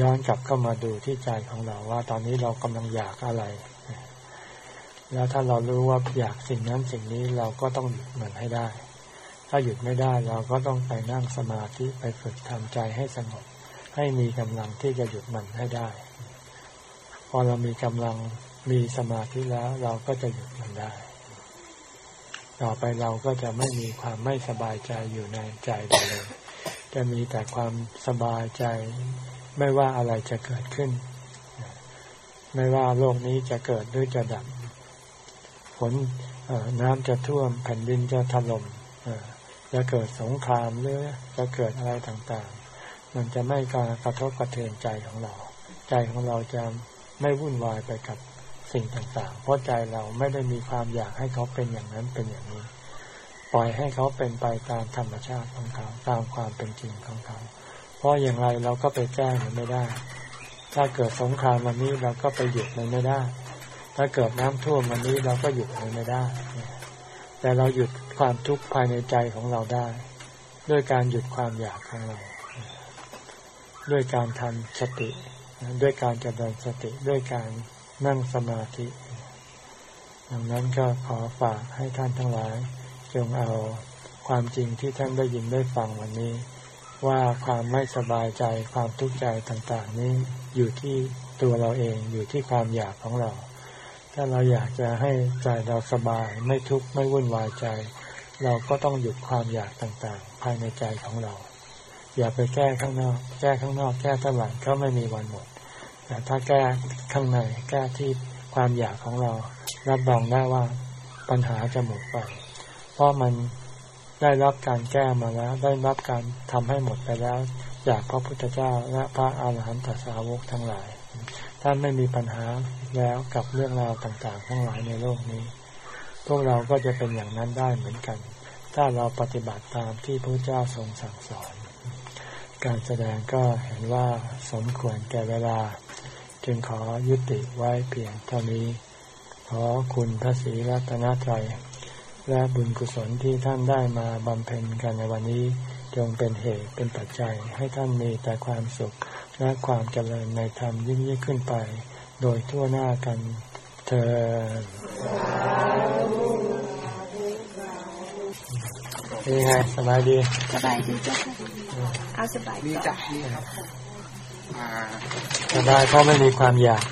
ย้อนกลับเข้ามาดูที่ใจของเราว่า ตอนนี้เรากำลังอยากอะไร แล้วถ้าเรารู้ว่าอยากสิ่งนั้นสิ่งนี้เราก็ต้องหยุดมันให้ได้ ถ้าหยุดไม่ได้เราก็ต้องไปนั่งสมาธิไปฝึกทำใจให้สงบ ให้มีกำลังที่จะหยุดมันให้ได้ พอเรามีกำลังมีสมาธิแล้วเราก็จะหยุดมันได้ ต่อไปเราก็จะไม่มีความไม่สบายใจอยู่ในใจเลย จะมีแต่ความสบายใจ ไม่ว่าอะไรจะเกิดขึ้น ไม่ว่าโลกนี้จะเกิดหรือจะดับฝนน้ำจะท่วมแผ่นดินจะถล่มจะเกิดสงครามหรือจะเกิดอะไรต่างๆ มันจะไม่กรกระทบกระเทือนใจของเรา ใจของเราจะไม่วุ่นวายไปกับ สิ่งต่างๆ เพราะใจเราไม่ได้มีความอยากให้เขาเป็นอย่างนั้นเป็นอย่างนี้ ปล่อยให้เขาเป็นไปตามธรรมชาติของเขาตามความเป็นจริงของเขา เพราะอย่างไรเราก็ไปแก้มันไม่ได้ ถ้าเกิดสงครามวันนี้เราก็ไปหยุดมันไม่ได้ ถ้าเกิดน้ำท่วมวันนี้เราก็หยุดมันไม่ได้ แต่เราหยุดความทุกข์ภายในใจของเราได้ ด้วยการหยุดความอยากของเรา ด้วยการทำสติ ด้วยการเจริญสติด้วยการ นั่งสมาธิดังนั้นก็ขอฝากให้ท่านทั้งหลาย จงเอาความจริงที่ท่านได้ยินได้ฟังวันนี้ ว่าความไม่สบายใจความทุกข์ใจต่างๆ นี้อยู่ที่ตัวเราเองอยู่ที่ความอยากของเรา ถ้าเราอยากจะให้ใจเราสบาย ไม่ทุกข์ไม่วุ่นวายใจ เราก็ต้องหยุดความอยากต่างๆ ภายในใจของเรา อย่าไปแก้ข้างนอก แก้ข้างนอกแก้เท่าไหร่ก็ไม่มีวันหมด แต่ถ้าแก้ข้างในแก้ที่ความอยากของเรา รับรองได้ว่าปัญหาจะหมดไป เพราะมันได้รับการแก้มาแล้ว ได้รับการทำให้หมดไปแล้ว จากพระพุทธเจ้าและพระอาหารหันตสาวกทั้งหลายท่านไม่มีปัญหาแล้วกับเรื่องราวต่างๆ ทั้งหลายในโลกนี้ พวกเราก็จะเป็นอย่างนั้นได้เหมือนกัน ถ้าเราปฏิบัติตามที่พระเจ้าทรงสั่งสอน การแสดงก็เห็นว่าสมควรแก่เวลา จึงขอยุติไว้เพียงเท่านี้ ขอคุณพระศรีรัตนตรัยและบุญกุศลที่ท่านได้มาบำเพ็ญกันในวันนี้ จงเป็นเหตุเป็นปัจจัยให้ท่านมีแต่ความสุข และความเจริญในธรรมยิ่งยิ่งขึ้นไป โดยทั่วหน้ากันเธอยังไงสบายดี สบายดีจ้ะเอาสบายมีก่อนจัก นี่ครับอ่าสบายเพราะไม่มีความอยาก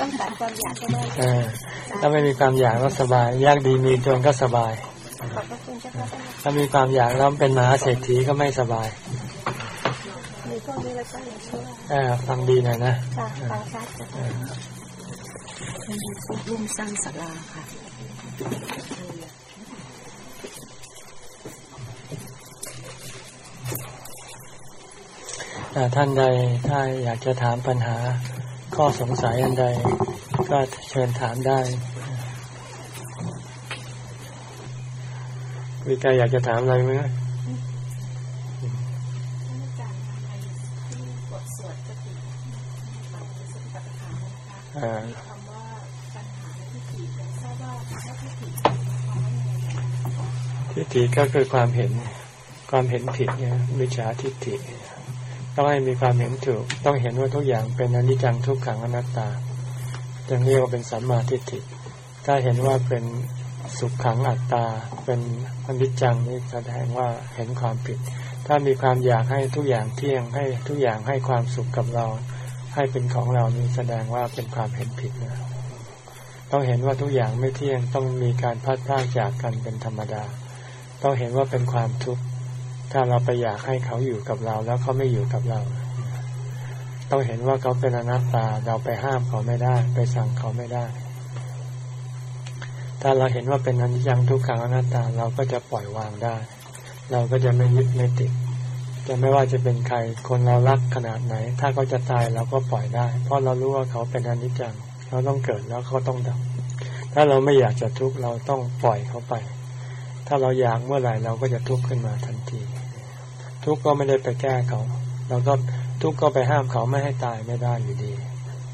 ต้องตัดความอยากให้ได้เออถ้าไม่มีความอยากก็สบาย ยากดีมีจนก็สบายขอบพระคุณเจ้าค่ะถ้ามีความอยากแล้วเป็นมหาเศรษฐีก็ไม่สบายมีพวกนี้แล้วก็อย่าช่วยเออฟังดีหน่อยนะค่ะฟังชัดเจ้าเอค่ะอรุ่มสร้างศาลาค่ะ อ่า ท่านใดถ้าอยากจะถามปัญหาข้อสงสัยอันใด ก็เชิญถามได้มีใครอยากจะถามอะไรไหมอ่าทิฏฐิก็คือความเห็น ความเห็นผิดเนี่ยวิชาทิฏฐิ ต้องให้มีความเห็นถูก ต้องเห็นว่าทุกอย่างเป็นอนิจจังทุกขังอนัตตาจึงเรียกว่าเป็นสัมมาทิฏฐิ ถ้าเห็นว่าเป็นสุขขังอัตตา เป็นอนิจจังนี่แสดงว่าเห็นความผิด ถ้ามีความอยากให้ทุกอย่างเที่ยงให้ทุกอย่างให้ความสุขกับเรา ให้เป็นของเรานี่แสดงว่าเป็นความเห็นผิดนะต้องเห็นว่าทุกอย่างไม่เที่ยงต้องมีการพัดพลาดจากกันเป็นธรรมดา ต้องเห็นว่าเป็นความทุกข์ ถ้าเราไปอยากให้เขาอยู่กับเรา แล้วเขาไม่อยู่กับเรา ต้องเห็นว่าเขาเป็นอนัตตา เราไปห้ามเขาไม่ได้ ไปสั่งเขาไม่ได้ ถ้าเราเห็นว่าเป็นอนิจจังทุกขังอนัตตา เราก็จะปล่อยวางได้ เราก็จะไม่ยึดไม่ติด จะไม่ว่าจะเป็นใคร คนเรารักขนาดไหน ถ้าเขาจะตายเราก็ปล่อยได้ เพราะเรารู้ว่าเขาเป็นอนิจจัง เขาต้องเกิดแล้วเขาต้องดับ ถ้าเราไม่อยากจะทุกข์เราต้องปล่อยเขาไป ถ้าเราอยากเมื่อไหร่เราก็จะทุกข์ขึ้นมาทันที ทุกข์ก็ไม่ได้ไปแก้เขาเราก็ทุกข์ก็ไปห้ามเขาไม่ให้ตายไม่ได้อยู่ดี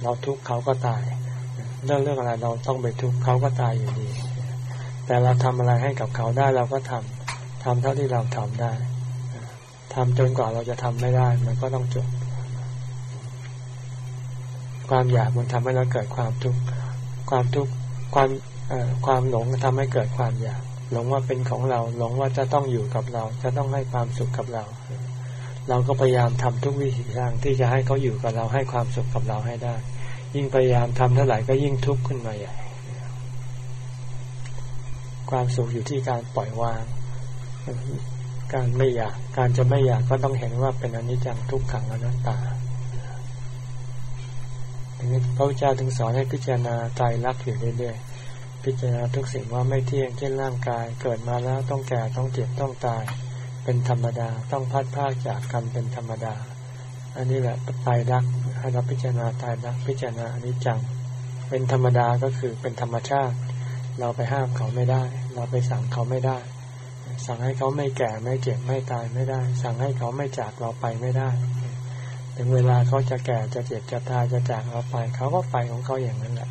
เราทุกข์เขาก็ตาย เรื่องเรื่องอะไรเราต้องไปทุกข์เขาก็ตายอยู่ดี แต่เราทำอะไรให้กับเขาได้เราก็ทำทำเท่าที่เราทำได้ทำจนกว่าเราจะทำไม่ได้ มันก็ต้องจบ ความอยากมันทำให้เราเกิดความทุกข์ความทุกข์ความเอ่อความหลงทำให้เกิดความอยาก หลงว่าเป็นของเรา หลงว่าจะต้องอยู่กับเรา จะต้องให้ความสุขกับเรา เราก็พยายามทำทุกวิถีทางที่จะให้เขาอยู่กับเราให้ความสุขกับเราให้ได้ ยิ่งพยายามทำเท่าไหร่ก็ยิ่งทุกข์ขึ้นมาใหญ่ ความสุขอยู่ที่การปล่อยวาง การไม่อยาก การจะไม่อยากก็ต้องเห็นว่าเป็นอนิจจังทุกขังอนัตตาพระพุทธเจ้าถึงสอนให้พิจารณาใจรักอยู่เรื่อยๆ พิจารณาทุกสิ่งว่าไม่เที่ยงเช่นร่างกาย เกิดมาแล้วต้องแก่ต้องเจ็บต้องตาย เป็นธรรมดาต้องพัดพากจากกันเป็นธรรมดา อันนี้แหละตายรักให้เราพิจารณาตายรักพิจารณาอนิจจัง เป็นธรรมดาก็คือเป็นธรรมชาติ เราไปห้ามเขาไม่ได้ เราไปสั่งเขาไม่ได้ สั่งให้เขาไม่แก่ไม่เจ็บไม่ตายไม่ได้ สั่งให้เขาไม่จากเราไปไม่ได้ ถึงเวลาเขาจะแก่จะเจ็บจะตายจะจากเราไป เขาก็ไปของเขาอย่างนั้นแหละ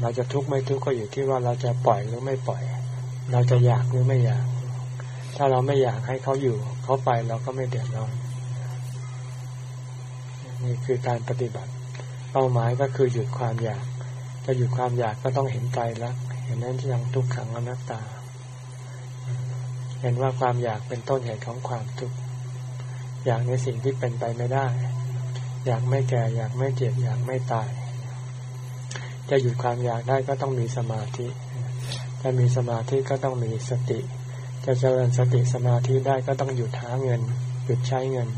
เราจะทุกข์ไม่ทุกข์ก็อยู่ที่ว่าเราจะปล่อยหรือไม่ปล่อย เราจะอยากหรือไม่อยาก ถ้าเราไม่อยากให้เขาอยู่เขาไปเราก็ไม่เดือดร้อนนี่คือการปฏิบัติ เป้าหมายก็คือหยุดความอยาก จะหยุดความอยากก็ต้องเห็นใจรักเห็นนั้นยังทุกขังอนัตตา เห็นว่าความอยากเป็นต้นเหตุของความทุกข์อยากในสิ่งที่เป็นไปไม่ได้ อยากไม่แก่อยากไม่เจ็บอยากไม่ตาย จะหยุดความอยากได้ก็ต้องมีสมาธิจะมีสมาธิก็ต้องมีสติ จะเจริญสติสมาธิได้ก็ต้องหยุดหาเงิน หยุดใช้เงิน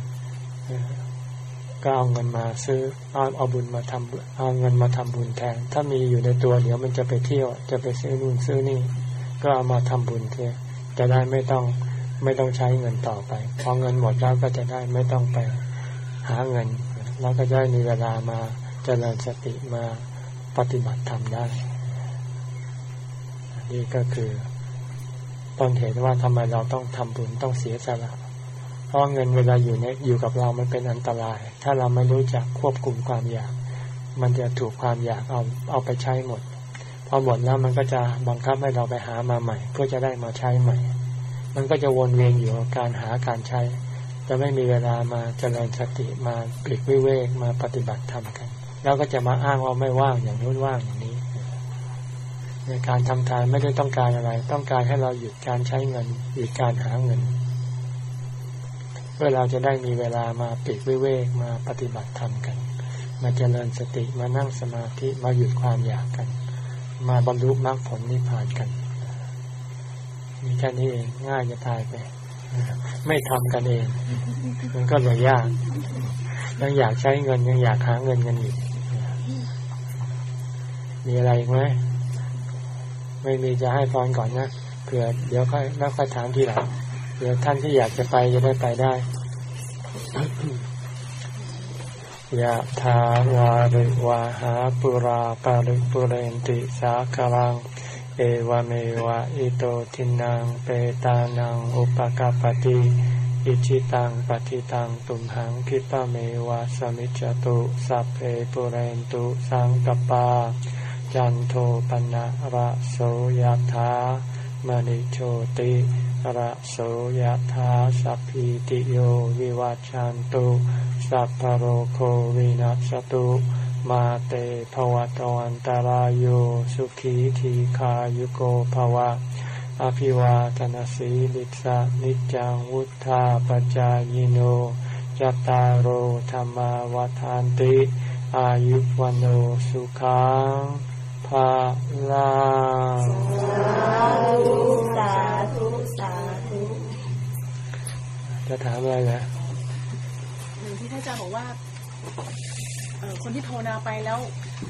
ก็เอาเงินมาซื้อเอาเอาบุญมาทำเอาเงินมาทำบุญแทน ถ้ามีอยู่ในตัวเดี๋ยวมันจะไปเที่ยว จะไปซื้อนู่นซื้อนี่ ก็เอามาทำบุญเถอะจะได้ไม่ต้องไม่ต้องใช้เงินต่อไป พอเงินหมดแล้วก็จะได้ไม่ต้องไปหาเงิน แล้วก็จะได้มีเวลามาเจริญสติมา ปฏิบัติธรรมได้ นี่ก็คือต้นเหตุว่าทำไมเราต้องทำบุญต้องเสียสละเพราะเงินเวลาอยู่เนี่ยอยู่กับเรามันเป็นอันตราย ถ้าเราไม่รู้จักควบคุมความอยาก มันจะถูกความอยากเอาเอาไปใช้หมด พอหมดแล้วมันก็จะบังคับให้เราไปหามาใหม่ เพื่อจะได้มาใช้ใหม่ มันก็จะวนเวียนอยู่กับการหาการใช้ จะไม่มีเวลามาเจริญสติมาปลีกวิเวกมาปฏิบัติธรรมกัน แล้วก็จะมาอ้างว่าไม่ว่างอย่างนู้นว่างอย่างนี้ในการทำทานไม่ได้ต้องการอะไร ต้องการให้เราหยุดการใช้เงินหยุดการหาเงิน เพื่อเราจะได้มีเวลามาปลีกวิเวกมาปฏิบัติธรรมกัน มาเจริญสติมานั่งสมาธิมาหยุดความอยากกัน มาบรรลุมรรคผลนิพพานกันมีแค่นี้เองง่ายจะตายไปไม่ทำกันเอง มันก็เลยยากยังอยากใช้เงินยังอยากหาเงินกันอีก มีอะไรอีกไหมไม่มีจะให้พรก่อนนะเผื่อเดี๋ยวค่อยแล้วค่อยถามทีหลังเผื่อท่านที่อยากจะไปจะได้ไปได้ยะถาวาริวาหาปุราปาริปุเรนติสาคารัง เอวเมวะอิโตทินังเปตานังอุปกาปติอิจิตังปฏิตังตุมหังคิปะเมวะสมิจจตุสัพเพปุเรนตุสังกปา จันโทปนะระโสยธามณิโชติระโสยธาสัพพิติโยวิวัจจันตุสัพพโรโควินัสตุมาเตภวัตวันตารโยสุขีทีขายุโกภวะ อภิวาทนสีลิสะนิจังวุธาปจายโนจตารโอธรรมาวทานติ อายุวันโอสุขัง ภาลังสาธุสาธุจะถามอะไรนะหนึ่งที่ท่านอาจารย์บอกว่าเอ่อคนที่ภาวนาไปแล้ว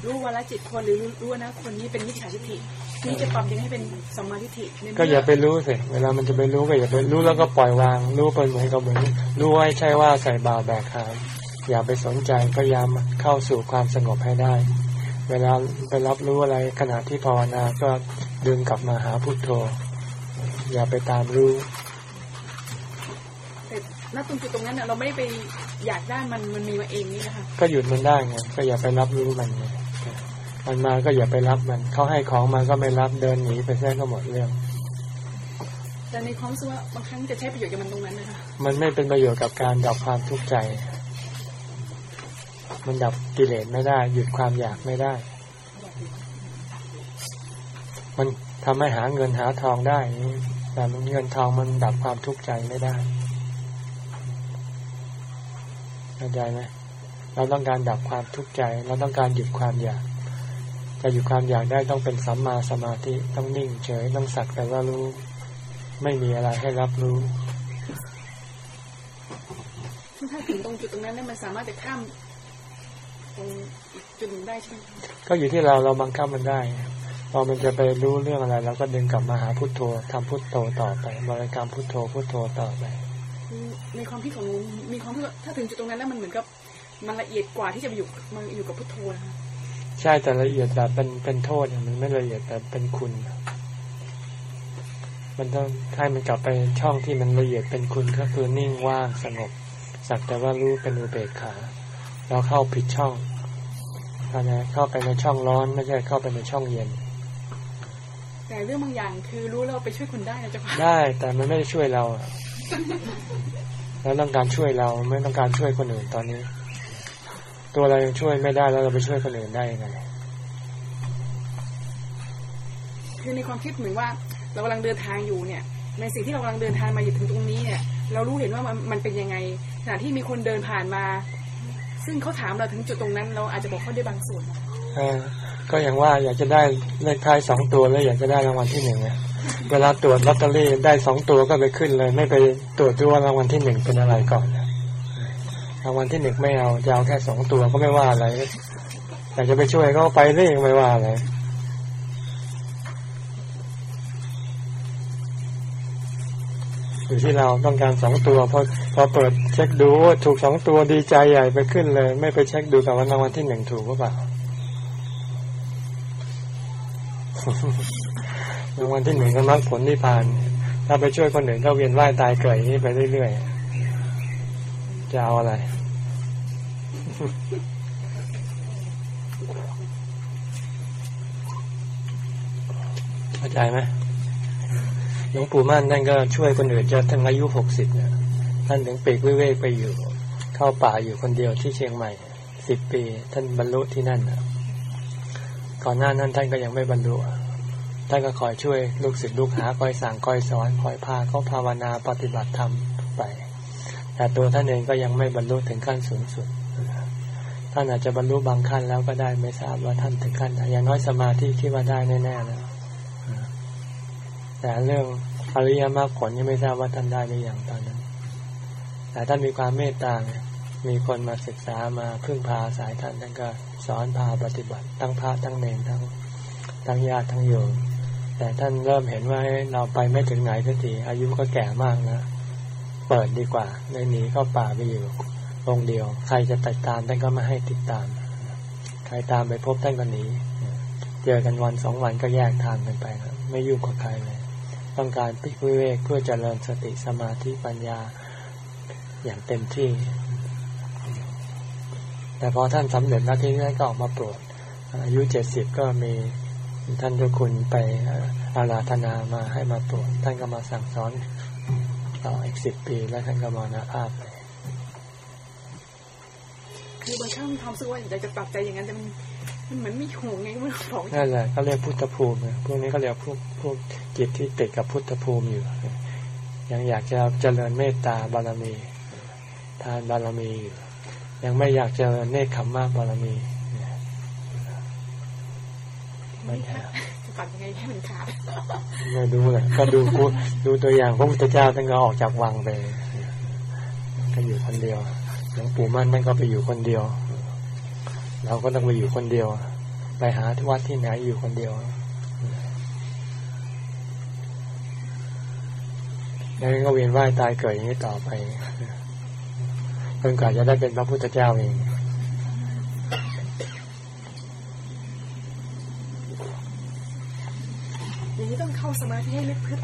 รู้วันละจิตคนหรือรู้รู้ว่านะคนนี้เป็นมิจฉาทิฏฐินี่จะปรับยังให้เป็นสัมมาทิฏฐิในเมื่ก็อย่าไปรู้สิเวลามันจะไปรู้ก็อย่าไปรู้แล้วก็ปล่อยวาง รู้เป็นเหมือนกับเหมือนรู้ไว้ใช่ว่าใส่บาตรแบกหามอย่าไปสนใจพยายามเข้าสู่ความสงบให้ได้ เวลาไปรับรู้อะไรขณะที่ภาวนาก็ดึงกลับมาหาพุทโธ อย่าไปตามรู้แต่ณตรงจุดตรงนั้นน่ะเราไม่ได้ไปอยากได้มันมันมีมาเองนี่นะคะก็หยุดมันได้ไงก็อย่าไปรับรู้มันไงมันมาก็อย่าไปรับมันเขาให้ของมาก็ไม่รับเดินหนีไปแค่ก็หมดเรื่องแต่ในความรู้สึกว่าบางครั้งจะใช้ประโยชน์กับมันตรงนั้นนะคะมันไม่เป็นประโยชน์กับการดับความทุกข์ใจ มันดับกิเลสไม่ได้ หยุดความอยากไม่ได้ มันทำให้หาเงินหาทองได้ แต่มันเงินทองมันดับความทุกข์ใจไม่ได้เข้าใจไหมเราต้องการดับความทุกข์ใจ เราต้องการหยุดความอยากจะหยุดความอยากได้ต้องเป็นสัมมาสมาธิต้องนิ่งเฉยต้องสักแต่ว่ารู้ ไม่มีอะไรให้รับรู้ถ้าถึงตรงจุดตรงนั้นเนี่ยมันสามารถจะข้าม ตรงอีกจุดหนึ่งได้ใช่ไหมคะก็อยู่ที่เราเราบังคับมันได้พอมันจะไปรู้เรื่องอะไรเราก็ดึงกลับมาหาพุทโธทำพุทโธต่อไปบริกรรมพุทโธพุทโธต่อไปคือในความคิดของหนูมีความคิดว่าถ้าถึงจุดตรงนั้นแล้วมันเหมือนกับมันละเอียดกว่าที่จะไปอยู่มาอยู่กับพุทโธนะคะใช่แต่ละเอียดแบบเป็นเป็นโทษเนี่ยมันไม่ละเอียดแต่เป็นคุณ มันต้องให้มันกลับไปช่องที่มันละเอียดเป็นคุณก็คือนิ่งว่างสงบสักแต่ว่ารู้เป็นอุเบกขา เราเข้าผิดช่องเข้าใจเข้าไปในช่องร้อนไม่ใช่เข้าไปในช่องเย็น แต่เรื่องบางอย่างคือรู้แล้วเอาไปช่วยคนได้นะเจ้าค่ะได้ แต่มันไม่ได้ช่วยเราอะเราต้องการช่วยเราไม่ต้องการช่วยคนอื่นตอนนี้ ตัวเรายังช่วยไม่ได้แล้วเราไปช่วยคนอื่นได้ยังไงคือในความคิดเหมือนว่า เรากำลังเดินทางอยู่เนี่ย ในสิ่งที่เรากำลังเดินทางมาอยู่ถึงตรงนี้เนี่ย เรารู้เห็นว่ามันมันเป็นยังไงขณะที่มีคนเดินผ่านมา ซึ่งเขาถามเราถึงจุดตรงนั้น เราอาจจะบอกเขาได้บางส่วนเออก็อย่างว่าอยากจะได้เลขท้ายสองตัวแล้วอยากจะได้รางวัลที่หนึ่งเนี่ยเวลาตรวจลอตเตอรี่ได้สองตัวก็ไปขึ้นเลย ไม่ไปตรวจดูว่ารางวัลที่หนึ่งเป็นอะไรก่อนรางวัลที่หนึ่งไม่เอาจะเอาแค่สองตัวก็ไม่ว่าอะไรอยากจะไปช่วยก็ไปเรื่อยไม่ว่าอะไร อยู่ที่เราต้องการสองตัวพอพอเปิดเช็คดูว่าถูกสองตัวดีใจใหญ่ไปขึ้นเลย ไม่ไปเช็คดูกับว่ารางวัลที่หนึ่งถูกหรือเปล่ารางวัลที่หนึ่งก็มักผลที่ผ่าน ถ้าไปช่วยคนอื่นก็เวียนว่ายตายเกิดอย่างนี้ไปเรื่อยๆจะเอาอะไรเข้าใจไหม หลวงปู่มั่นนั่นก็ช่วยคนอื่นจนถึงอายุหกสิบเนี่ยท่านถึงปีกวิเวกไปอยู่ เข้าป่าอยู่คนเดียวที่เชียงใหม่สิบปี ท่านบรรลุที่นั่นก่อนหน้านั้นท่านก็ยังไม่บรรลุท่านก็คอยช่วยลูกศิษย์ลูกหาคอยสั่งคอยสอนคอยพาเขาภาวนาปฏิบัติธรรมไปแต่ตัวท่านเองก็ยังไม่บรรลุถึงขั้นสูงสุดท่านอาจจะบรรลุบางขั้นแล้วก็ได้ไม่ทราบว่าท่านถึงขั้นไหนอย่างน้อยสมาธิคิดว่าได้แน่ๆแล้ว แต่เรื่องอริยมรรคผลยังไม่ทราบว่าท่านได้หรือยังตอนนั้น แต่ท่านมีความเมตตามีคนมาศึกษามาพึ่งพาสายท่านท่านก็สอนพาปฏิบัติ ทั้งพระทั้งเนรทั้งทั้งญาติทั้งโยมแต่ท่านเริ่มเห็นว่าเราไปไม่ถึงไหนสักทีอายุก็แก่มากนะ เปิดดีกว่าเลยหนีเข้าป่าไปอยู่องเดียว ใครจะติดตามท่านก็ไม่ให้ติดตาม ใครตามไปพบท่านก็หนีเจอกันวันสองวันก็แยกทางกันไป ไม่ยุ่งกับใครเลย ต้องการปิวิเวกเพื่อเจริญสติสมาธิปัญญาอย่างเต็มที่ แต่พอท่านสำเร็จแล้วที่นี้ก็ออกมาโปรดอายุเจ็ดสิบก็มีท่านเจ้าคุณไปอาราธนามาให้มาโปรดท่านก็มาสั่งสอนต่ออีกสิบปีแล้วท่านก็มรณภาพไปคือบางครั้งมีความรู้สึกว่าอยากจะปรับใจอย่างนั้นแต่มัน เหมือนไม่ถูกไงไม่รู้บอกนั่นแหละเขาเรียกพุทธภูมิพวกนี้เขาเรียกพวกพวกจิตที่ติดกับพุทธภูมิอยู่ยังอยากจะเจริญเมตตาบารมี ทานบารมีอยู่ยังไม่อยากเจริญเนคขมมะบารมีไม่ใช่จะปรับยังไงให้มันขาดไม่ดูเลยก็ดูกูดูตัวอย่างพระพุทธเจ้าท่านก็ออกจากวังไปก็อยู่คนเดียวหลวงปู่มั่นท่านก็ไปอยู่คนเดียว เราก็ต้องไปอยู่คนเดียว ไปหาที่วัดที่ไหนอยู่คนเดียวแล้วก็เวียนว่ายตายเกิดอย่างนี้ต่อไปจนกว่าจะได้เป็นพระพุทธเจ้าเองอย่างนี้ต้องเข้าสมาธิให้ลึกเพื่อ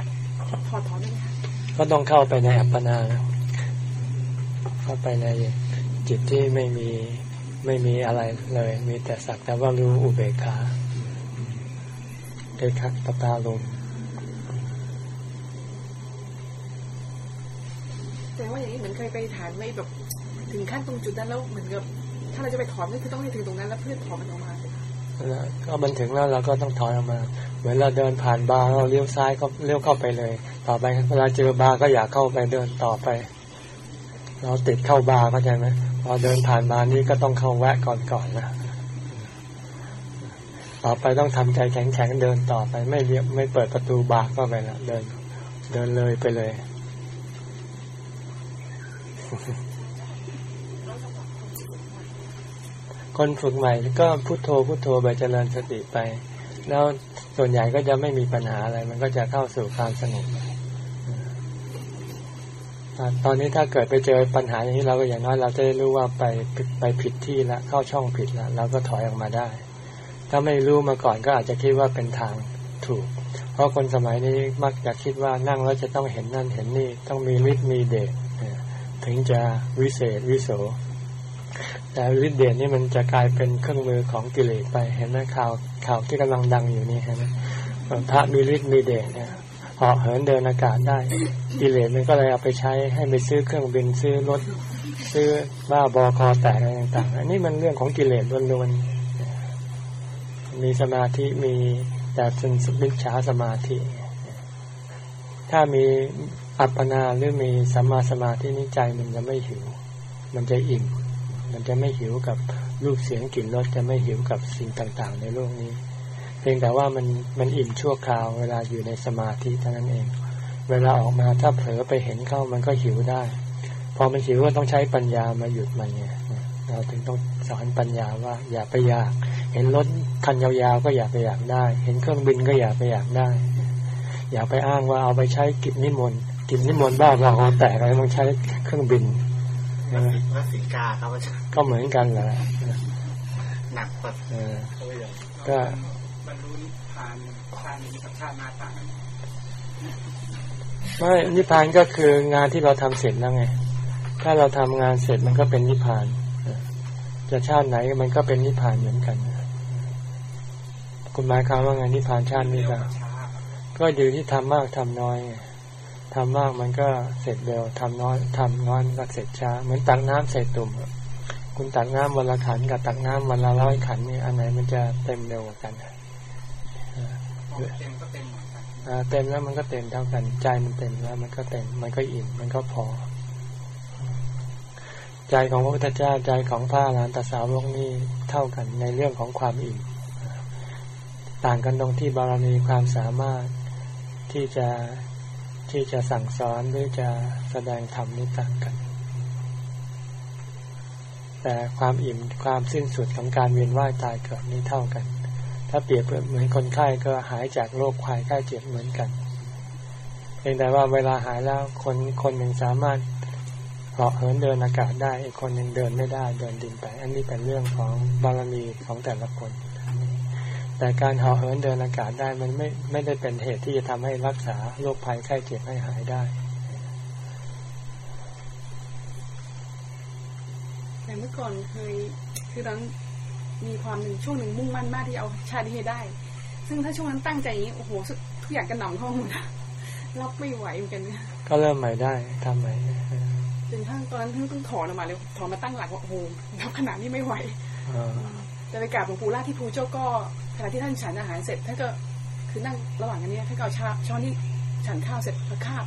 ถอดถอนได้ไหมคะก็ต้องเข้าไปในอัปปนานะเข้าไปในจิตที่ไม่มี ไม่มีอะไรเลย มีแต่สักแต่ว่ารู้อุเบกขาเอคัตตาลมแต่ว่าอย่างนี้เหมือนเคยไปฐานไม่แบบถึงขั้นตรงจุดนั้นแล้วเหมือนกับถ้าเราจะไปถอนก็คือต้องให้ถึงตรงนั้นแล้วเพื่อถอนมันออกมาแล้วก็มันถึงแล้วเราก็ต้องถอยออกมา เหมือนเราเดินผ่านบาร์เราเลี้ยวซ้ายก็เลี้ยวเข้าไปเลย ต่อไปเวลาเจอบาร์ก็อยากเข้าไปเดินต่อไป เราติดเข้าบาร์เข้าใจไหมพอเดินผ่านบาร์นี้ก็ต้องเข้าแวะก่อนก่อนนะต่อไปต้องทำใจแข็งแข็งเดินต่อไปไม่เลี้ยวไม่เปิดประตูบาร์ก็ไปละเดิน เดินเลยไปเลยคนฝึกใหม่ก็พุโทโธพุโทโธไปเจริญสติไป แล้วส่วนใหญ่ก็จะไม่มีปัญหาอะไร มันก็จะเข้าสู่ความสงบ ตอนนี้ถ้าเกิดไปเจอปัญหาอย่างนี้เราก็อย่างน้อยเราจะได้รู้ว่าไปไปผิดที่แล้วเข้าช่องผิดแล้วเราก็ถอยออกมาได้ ถ้าไม่รู้มาก่อนก็อาจจะคิดว่าเป็นทางถูก เพราะคนสมัยนี้มักจะคิดว่านั่งแล้วจะต้องเห็นนั่นเห็นนี่ต้องมีฤทธิ์มีเดชถึงจะวิเศษวิโสแต่ฤทธิ์เดชนี่มันจะกลายเป็นเครื่องมือของกิเลสไปเห็นไหมข่าวข่าวที่กำลังดังอยู่นี่เห็นไหมพระมีฤทธิ์มีเดชเนี่ย เหาะเหินเดินอากาศได้กิเลสมันก็เลยเอาไปใช้ให้ไปซื้อเครื่องบินซื้อรถซื้อบ้าบอคอแตกอะไรต่างๆอันนี้มันเรื่องของกิเลสล้วนๆมีสมาธิมีแต่เป็นมิจฉาสมาธิ ถ้ามีอัปปนาหรือมีสัมมาสมาธินิใจมันจะไม่หิว มันจะอิ่ม มันจะไม่หิวกับรูปเสียงกลิ่นรสจะไม่หิวกับสิ่งต่าง ๆ ในโลกนี้ เพียงแต่ว่ามันมันอิ่มชั่วคราวเวลาอยู่ในสมาธิเท่านั้นเอง เวลาออกมาถ้าเผลอไปเห็นเข้ามันก็หิวได้ พอมันหิวก็ต้องใช้ปัญญามาหยุดมันไงเราถึงต้องสอนปัญญาว่า อย่าไปอยาก เห็นรถคันยาวๆก็อย่าไปอยากได้ เห็นเครื่องบินก็อย่าไปอยากได้ อย่าไปอ้างว่าเอาไปใช้กิจนิมนต์กิจนิมนต์บ้าเราแต่อะไรต้องใช้เครื่องบินวัดศรีวัดศรีกาครับอาจารย์ก็เหมือนกันแหละหนักกว่าเออตัวอย่างก็ บรรลุนิพพานชาตินี้กับชาติหน้าต่างกันไม่นิพพานก็คืองานที่เราทำเสร็จแล้วไง ถ้าเราทำงานเสร็จมันก็เป็นนิพพาน จะชาติไหนมันก็เป็นนิพพานเหมือนกันคุณหมายความว่าไงนิพพานชาตินี้เร็วก็กับช้าก็อยู่ที่ทำมากทำน้อยไงทำมากมันก็เสร็จเร็วทำน้อยทำน้อยก็เสร็จช้า เหมือนตักน้ำใส่ตุ่มคุณตักน้ำวันละขันกับตักน้ำวันละร้อยขันนี่อันไหนมันจะเต็มเร็วกว่ากัน เต็มก็เต็มเหมือนกันเต็มแล้วมันก็เต็มเท่ากัน ใจมันเต็มแล้ว มันก็เต็ม มันก็อิ่ม มันก็พอ ใจของพระพุทธเจ้าใจของพระอรหันตสาวกนี่เท่ากันในเรื่องของความอิ่ม ต่างกันตรงที่บารมีความสามารถที่จะที่จะสั่งสอนหรือจะแสดงธรรมนี่ต่างกัน แต่ความอิ่มความสิ้นสุดของการเวียนว่ายตายเกิดนี่เท่ากัน ถ้าเปรียบเหมือนคนไข้ก็หายจากโรคควายไข้เจ็บเหมือนกันเพียงแต่ว่าเวลาหายแล้วคนคนหนึ่งสามารถเหาะเหินเดินอากาศได้อีกคนหนึ่งเดินไม่ได้เดินดินไป อันนี้เป็นเรื่องของบารมีของแต่ละคน แต่การเหาะเหินเดินอากาศได้มันไม่ไม่ได้เป็นเหตุที่จะทำให้รักษาโรคภัยไข้เจ็บให้หายได้แต่เมื่อก่อนเคยคือตอน มีความหนึ่งช่วงหนึ่งมุ่งมั่นมากที่จะเอาชาตินี้ให้ได้ ซึ่งถ้าช่วงนั้นตั้งใจอย่างนี้โอ้โหสุดทุกอย่างกระหน่ำเข้าหมดอะรับไม่ไหวเหมือนกันเนี่ยก็เริ่มใหม่ได้ทำใหม่จนทั้งตอนนั้นเพิ่งต้องถอนออกมาเลยถอนมาตั้งหลักว่าโอ้โหรับขนาดนี้ไม่ไหวเอ่อจะไปกราบหลวงปู่ล่าที่ภูเจ้าก็ขณะที่ท่านฉันอาหารเสร็จท่านก็คือนั่งระหว่างอันเนี้ยท่านก็เอาชาช้อนที่ฉันข้าวเสร็จมาคาบ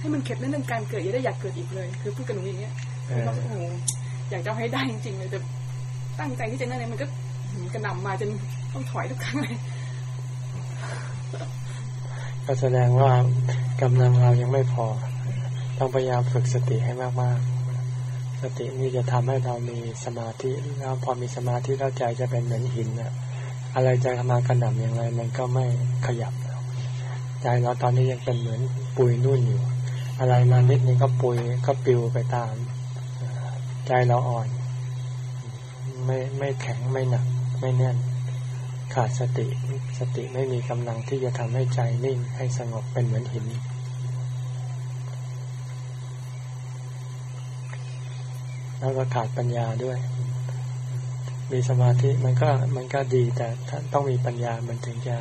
ให้มันเข็ดเรื่องการเกิดอย่าได้อยากเกิดอีกเลย คือพูดกับหนูอย่างเงี้ยเอคืออเราโอ้โหอยากจะเอาให้ได้จริงๆเลยแต่ ตั้งใจที่จะนั่นเนี่ยมันก็กระหน่ำมาจนต้องถอยทุกครั้งเลยก็แสดงว่ากำลังเรายังไม่พอ ต้องพยายามฝึกสติให้มากๆ สตินี่จะทำให้เรามีสมาธิแล้วพอมีสมาธิแล้วใจจะเป็นเหมือนหินอะอะไรจะมากระหน่ำอย่างไร มันก็ไม่ขยับแล้วใจเราตอนนี้ยังเป็นเหมือนปุยนุ่นอยู่ อะไรมานิดนึงก็ปุยก็ปิวไปตาม ใจเราอ่อน ไม่ไม่แข็งไม่หนัก ไม่แน่น ขาดสติสติไม่มีกำลังที่จะทำให้ใจนิ่งให้สงบเป็นเหมือนหิน แล้วก็ขาดปัญญาด้วย มีสมาธิมันก็มันก็ดีแต่ต้องมีปัญญามันถึงจะ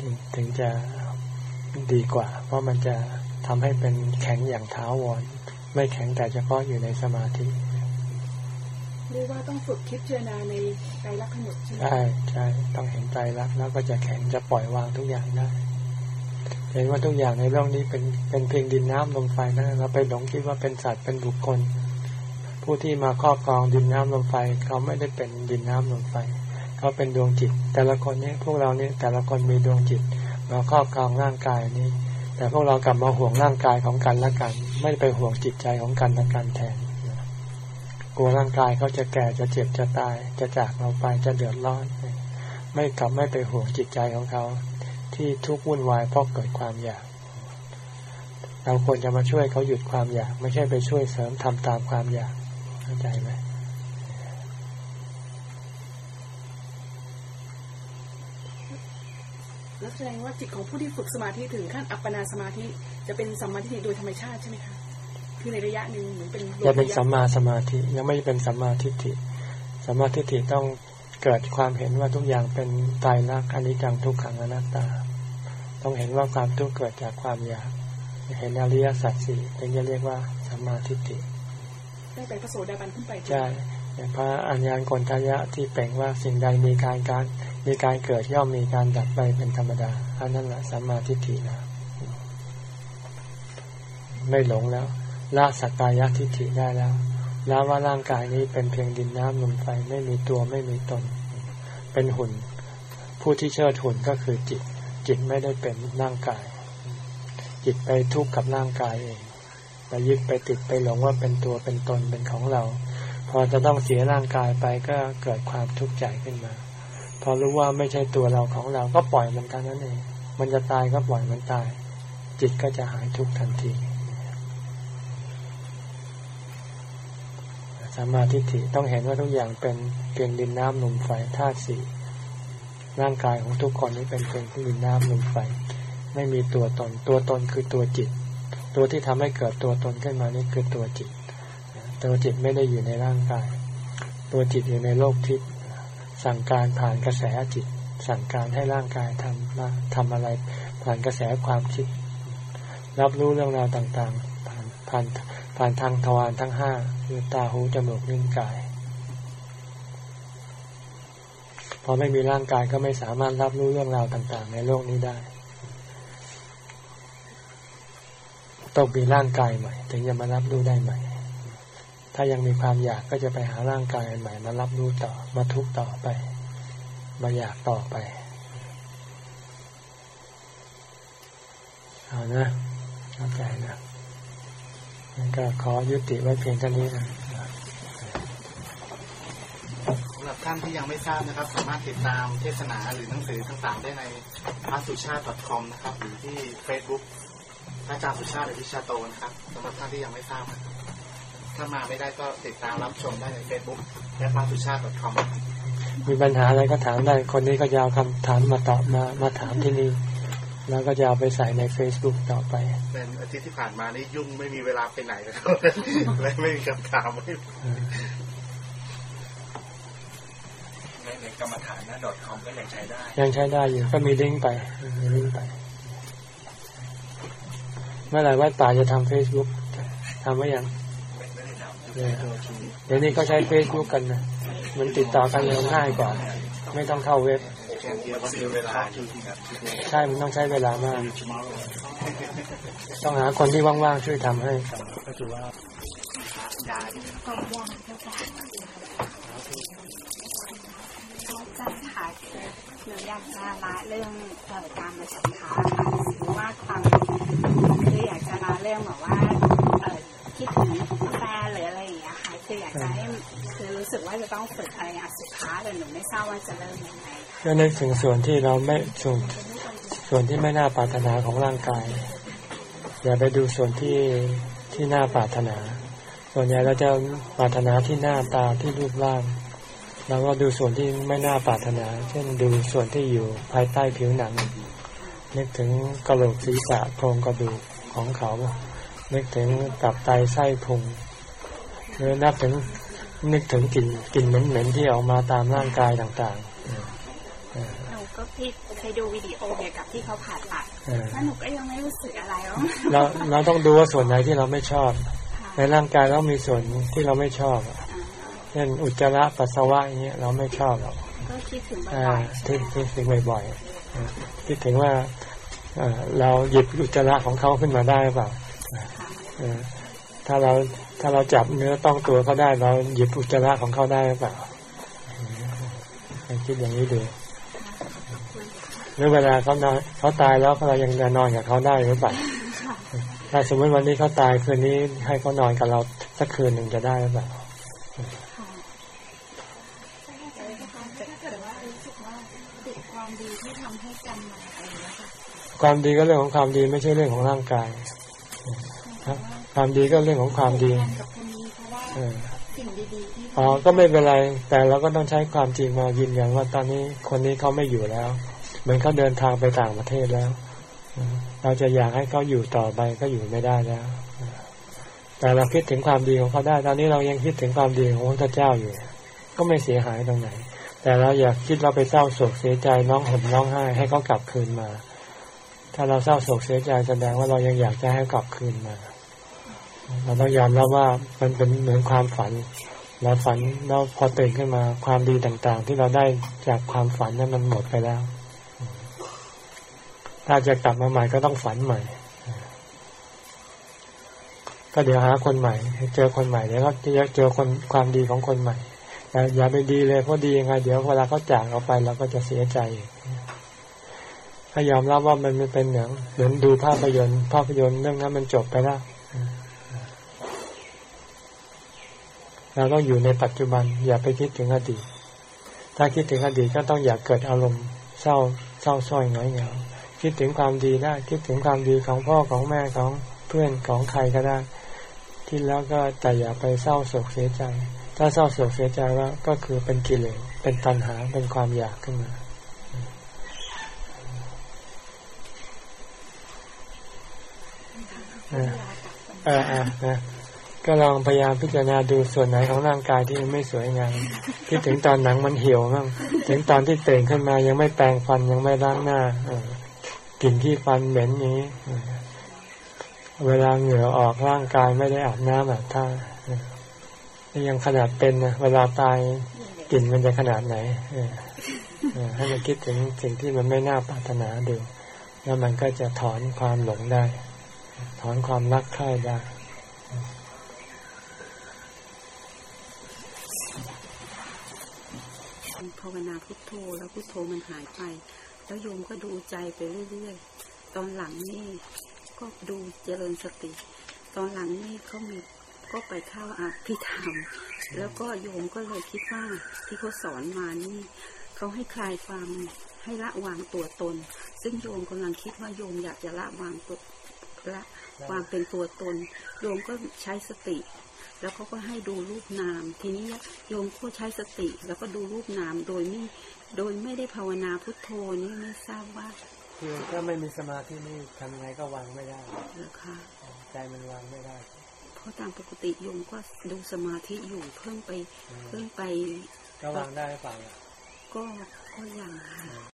ถึงถึงจะดีกว่า เพราะมันจะทำให้เป็นแข็งอย่างท้าวร ไม่แข็งแต่เฉพาะอยู่ในสมาธิ เรียกว่าต้องฝึกคิดเจรณาในใจรักทั้งหมดใช่ไหมใช่ใช่ต้องเห็นใจรักแล้วก็จะแข็งจะปล่อยวางทุกอย่างได้ เห็นว่าทุกอย่างในโลกนี้เป็นเป็นเพียงดินน้ำลมไฟนะเราไปหลงคิดว่าเป็นสัตว์เป็นบุคคล ผู้ที่มาครอบครองดินน้ำลมไฟ เขาไม่ได้เป็นดินน้ำลมไฟ เขาเป็นดวงจิต แต่ละคนเนี่ยพวกเราเนี่ยแต่ละคนมีดวงจิตมาครอบครองร่างกายนี้ แต่พวกเรากลับมาห่วงร่างกายของกันและกัน ไม่ไปห่วงจิตใจของกันและกันแทน กลัวร่างกายเขาจะแก่จะเจ็บจะตาย จะจากเราไปจะเดือดร้อน ไม่กลับไม่ไปห่วงจิตใจของเขา ที่ทุกข์วุ่นวายเพราะเกิดความอยาก เราควรจะมาช่วยเขาหยุดความอยาก ไม่ใช่ไปช่วยเสริมทำตามความอยากเข้าใจไหมแล้วแสดงว่าจิตของผู้ที่ฝึกสมาธิถึงขั้นอัปปนาสมาธิจะเป็นสัมมาทิฏฐิโดยธรรมชาติใช่ไหมคะ คือในระยะหนึ่งเหมือนเป็นโลจะเป็นภะสัมมาสมาธิ ยังไม่เป็นสัมมาทิฏฐิสัมมาทิฏฐิต้องเกิดความเห็นว่าทุกอย่างเป็นตายรักษณ์อนิจจังทุกขังอนัตตา ต้องเห็นว่าความทุกข์เกิดจากความอยากเห็นอริยสัจสี่ถึงจะเรียกว่าสัมมาทิฏฐิได้ไปพระโสดาบันขึ้นไปใช่อย่างพระอัญญาณกนทยะที่เปล่งว่าสิ่งใดมีการการมีการเกิดย่อมมีการดับไปเป็นธรรมดาอันนั้นแหละสัมมาทิฏฐิแล้วไม่หลงแล้ว ละสักกายทิฏฐิได้แล้วแล้วว่าร่างกายนี้เป็นเพียงดินน้ำลมไฟไม่มีตัวไม่มีตน เป็นหุ่นผู้ผู้ที่เชิดหุ่นก็คือจิต จิตไม่ได้เป็นร่างกาย จิตไปทุกข์กับร่างกายเองไปยึดไปติดไปหลงว่าเป็นตัวเป็นตนเป็นของเรา พอจะต้องเสียร่างกายไปก็เกิดความทุกข์ใจขึ้นมา พอรู้ว่าไม่ใช่ตัวเราของเราก็ปล่อยมันกันนั่นเอง มันจะตายก็ปล่อยมันตาย จิตก็จะหายทุกข์ทันที สัมมาทิฏฐิต้องเห็นว่าทุกอย่างเป็นเพียงดินน้ำลมไฟธาตุสี่ร่างกายของทุกคนนี้เป็นเพียงดินน้ำลมไฟ ไม่มีตัวตน ตัวตนคือตัวจิต ตัวที่ทำให้เกิดตัวตนขึ้นมานี่คือตัวจิต ตัวจิตไม่ได้อยู่ในร่างกาย ตัวจิตอยู่ในโลกทิพย์สั่งการผ่านกระแสจิต สั่งการให้ร่างกายทำทำอะไร ผ่านกระแสความคิด รับรู้เรื่องราวต่างๆ ผ่านผ่านผ่านทางทวารทั้งห้า คือตาหูจมูกลิ้นกาย พอไม่มีร่างกายก็ไม่สามารถรับรู้เรื่องราวต่าง ๆ ในโลกนี้ได้ต้องมีร่างกายใหม่ ถึงจะมารับรู้ได้ใหม่ ถ้ายังมีความอยากก็จะไปหาร่างกายใหม่ มารับรู้ต่อ มาทุกต่อไป มาอยากต่อไปเอานะเข้าใจนะ ก็ขอยุติไว้เพียงเท่านี้นะสำหรับท่านที่ยังไม่ทราบนะครับ สามารถติดตามเทศนาหรือหนังสือต่างๆ ได้ในพระสุชาติ .com นะครับ หรือที่ Facebook พระอาจารย์สุชาติหรือพิชาโตนะครับสำหรับท่านที่ยังไม่ทราบนะครับถ้ามาไม่ได้ก็ติดตามรับชมได้ใน Facebook และพระสุชาติ .com มีปัญหาอะไรก็ถามได้ คนนี้ก็จะเอาคำถามมาตอบมามาถามที่นี่ แล้วก็จะเอาไปใส่ใน Facebook ต่อไปเป็นอาทิตย์ที่ผ่านมานี่ยุ่งไม่มีเวลาไปไหนเลยครับเลยไม่มีคำถามไม่ในในกรรมฐานนะ .com ก็ยังใช้ได้ ยังใช้ได้อยู่ ก็มีลิงก์ไปมีลิงก์ไป เมื่อไหร่วัดป่าจะทำ Facebook ทำไว้ยังไม่ไม่ได้ทำเนี่ยเดี๋ยวนี้ก็ใช้ Facebook กันนะมันติดต่อกันเร็วง่ายกว่า ไม่ต้องเข้าเว็บ แค่เดียวก็เสีมียเวลาใช่มันต้องใช้เวลามาก ต้องหาคนที่ว่างๆช่วยทำให้ก็คือว่ายาก็ว่างก็ได้อาจารย์ค่ะหนูอยากจะละเรื่องเอ่อการมาฉันทาค่ะหรือว่าความคืออยากจะละเรื่องแบบว่า คิดถึงแฟนหรืออะไรอย่างเงี้ยค่ะคืออยากจะให้คือรู้สึกว่าจะต้องฝึกอะไรอย่างสุดท้ายแต่หนูไม่ทราบว่าจะเริ่มยังไงก็นึกถึงส่วนที่เราไม่ส่วนส่วนที่ไม่น่าปรารถนาของร่างกาย อย่าไปดูส่วนที่ที่น่าปรารถนา ส่วนใหญ่เราจะปรารถนาที่หน้าตาที่รูปร่างแล้วก็ดูส่วนที่ไม่น่าปรารถนา เช่นดูส่วนที่อยู่ภายใต้ผิวหนังนึกถึงกระโหลกศีรษะโครงกระดูกของเขา นึกถึงตับไตไส้พุงหรือนับถึงนึกถึงกลิ่นกลิ่นเหม็นๆที่ออกมาตามร่างกายต่างๆหนูก็พี่เคยดูวิดีโอเกี่ยวกับที่เขาผ่าตัดเออแล้วหนูก็ยังไม่รู้สึกอะไรหรอกเราเราต้องดูว่าส่วนไหนที่เราไม่ชอบค่ะในร่างกายเรามีส่วนที่เราไม่ชอบอะอ่าเช่นอุจจาระปัสสาวะอย่างเงี้ยเราไม่ชอบหรอกก็คิดถึงอ่าบ่อยๆใช่ที่ไหมที่คิดบ่อยๆอ่าคิดถึงว่าเอ่อเราหยิบอุจจาระของเขาขึ้นมาได้หรือเปล่าค่ะเออ ถ้าเราถ้าเราจับเนื้อต้องตัวเขาได้เราหยิบอุจจาระของเขาได้หรือเปล่าให้คิดอย่างนี้ดูหรือเวลาเขานอนเขาตายแล้วเรายังจะนอนกับเขาได้หรือเปล่าถ้าสมมติวันนี้เขาตายคืนนี้ให้เขานอนกับเราสักคืนหนึ่งจะได้หรือเปล่าแต่ว่ารู้สึกว่าติดความดีที่ทำให้จำมันอะไรอย่างเงี้ยค่ะความดีก็เรื่องของความดีไม่ใช่เรื่องของร่างกาย ครับความดีก็เรื่องของความดีงานกับคนนี้เพราะว่าเออสิ่งดีๆที่อ๋อก็ไม่เป็นไร แต่เราก็ต้องใช้ความจริงมายืนยันว่าตอนนี้คนนี้เขาไม่อยู่แล้วเหมือนเขาเดินทางไปต่างประเทศแล้วเออเราจะอยากให้เขาอยู่ต่อไปก็อยู่ไม่ได้แล้วเออแต่เราคิดถึงความดีของเขาได้ ตอนนี้เรายังคิดถึงความดีของพระพุทธเจ้าอยู่ ก็ไม่เสียหายตรงไหน แต่เราอยากคิดเราไปเศร้าโศกเสียใจร้องห่มร้องไห้ให้เขากลับคืนมา ถ้าเราเศร้าโศกเสียใจแสดงว่าเรายังอยากจะให้กลับคืนมา เราต้องยอมรับว่ามันเป็นเหมือนความฝันเราฝันแล้วพอตื่นขึ้นมาความดีต่างๆ ที่เราได้จากความฝันนั้นมันหมดไปแล้ว ถ้าจะกลับมาใหม่ก็ต้องฝันใหม่ ก็เดี๋ยวหาคนใหม่ เจอคนใหม่เดี๋ยวก็จะเจอคนความดีของคนใหม่แต่อย่าไปดีเลยเพราะดียังไงเดี๋ยวเวลาเขาจากเราไปเราก็จะเสียใจถ้ายอมรับว่ามันไม่เป็นเหมือนเหมือนดูภาพยนตร์ภาพยนตร์เรื่องนั้นมันจบไปแล้ว เราต้องอยู่ในปัจจุบัน อย่าไปคิดถึงอดีต ถ้าคิดถึงอดีตก็ต้องอย่าเกิดอารมณ์เศร้าเศร้าส้อยหงอยเหงาคิดถึงความดีได้ คิดถึงความดีของพ่อของแม่ของเพื่อนของใครก็ได้ คิดแล้วก็แต่อย่าไปเศร้าโศกเสียใจ ถ้าเศร้าโศกเสียใจว่าก็คือเป็นกิเลสเป็นตัณหาเป็นความอยากขึ้นมาเออเออเออนะ ก็ลองพยายามพิจารณาดูส่วนไหนของร่างกายที่มันไม่สวยงามคิดถึงตอนหนังมันเหี่ยวบ้างถึงตอนที่ตื่นขึ้นมายังไม่แปรงฟันยังไม่ล้างหน้าอกลิ่นที่ฟันเหม็นนี้ เวลาเหงื่อออกร่างกายไม่ได้อาบน้ำอาบท่านี่ยังขนาดเป็นนะเวลาตายกลิ่นมันจะขนาดไหนเอให้มันคิดถึงสิ่งที่มันไม่น่าปรารถนาดู แล้วมันก็จะถอนความหลงได้ ถอนความรักใคร่ได้าวนาพุทโธแล้วพุทโธมันหายไป แล้วโยมก็ดูใจไปเรื่อยๆ ตอนหลังนี่ก็ดูเจริญสติ ตอนหลังนี่เขามีก็ไปเข้าอภิธรรม แล้วก็โยมก็เลยคิดว่าที่เขาสอนมานี่เขาให้คลายความให้ละวางตัวตน ซึ่งโยมกำลังคิดว่าโยมอยากจะละวางตัวละวางเป็นตัวตน โยมก็ใช้สติ แล้วเขาก็ให้ดูรูปนาม ทีนี้โยมก็ใช้สติ แล้วก็ดูรูปนามโดยไม่โดยไม่ได้ภาวนาพุทโธนี่ไม่ทราบว่าคือถ้าไม่มีสมาธินี่ทำยังไงก็วางไม่ได้เหรือคะใจมันวางไม่ได้ เพราะตามปกติโยมก็ดูสมาธิอยู่เพิ่งไปเพิ่งไป ก็วางได้หรือเปล่าล่ะก็ก็ยังค่ะ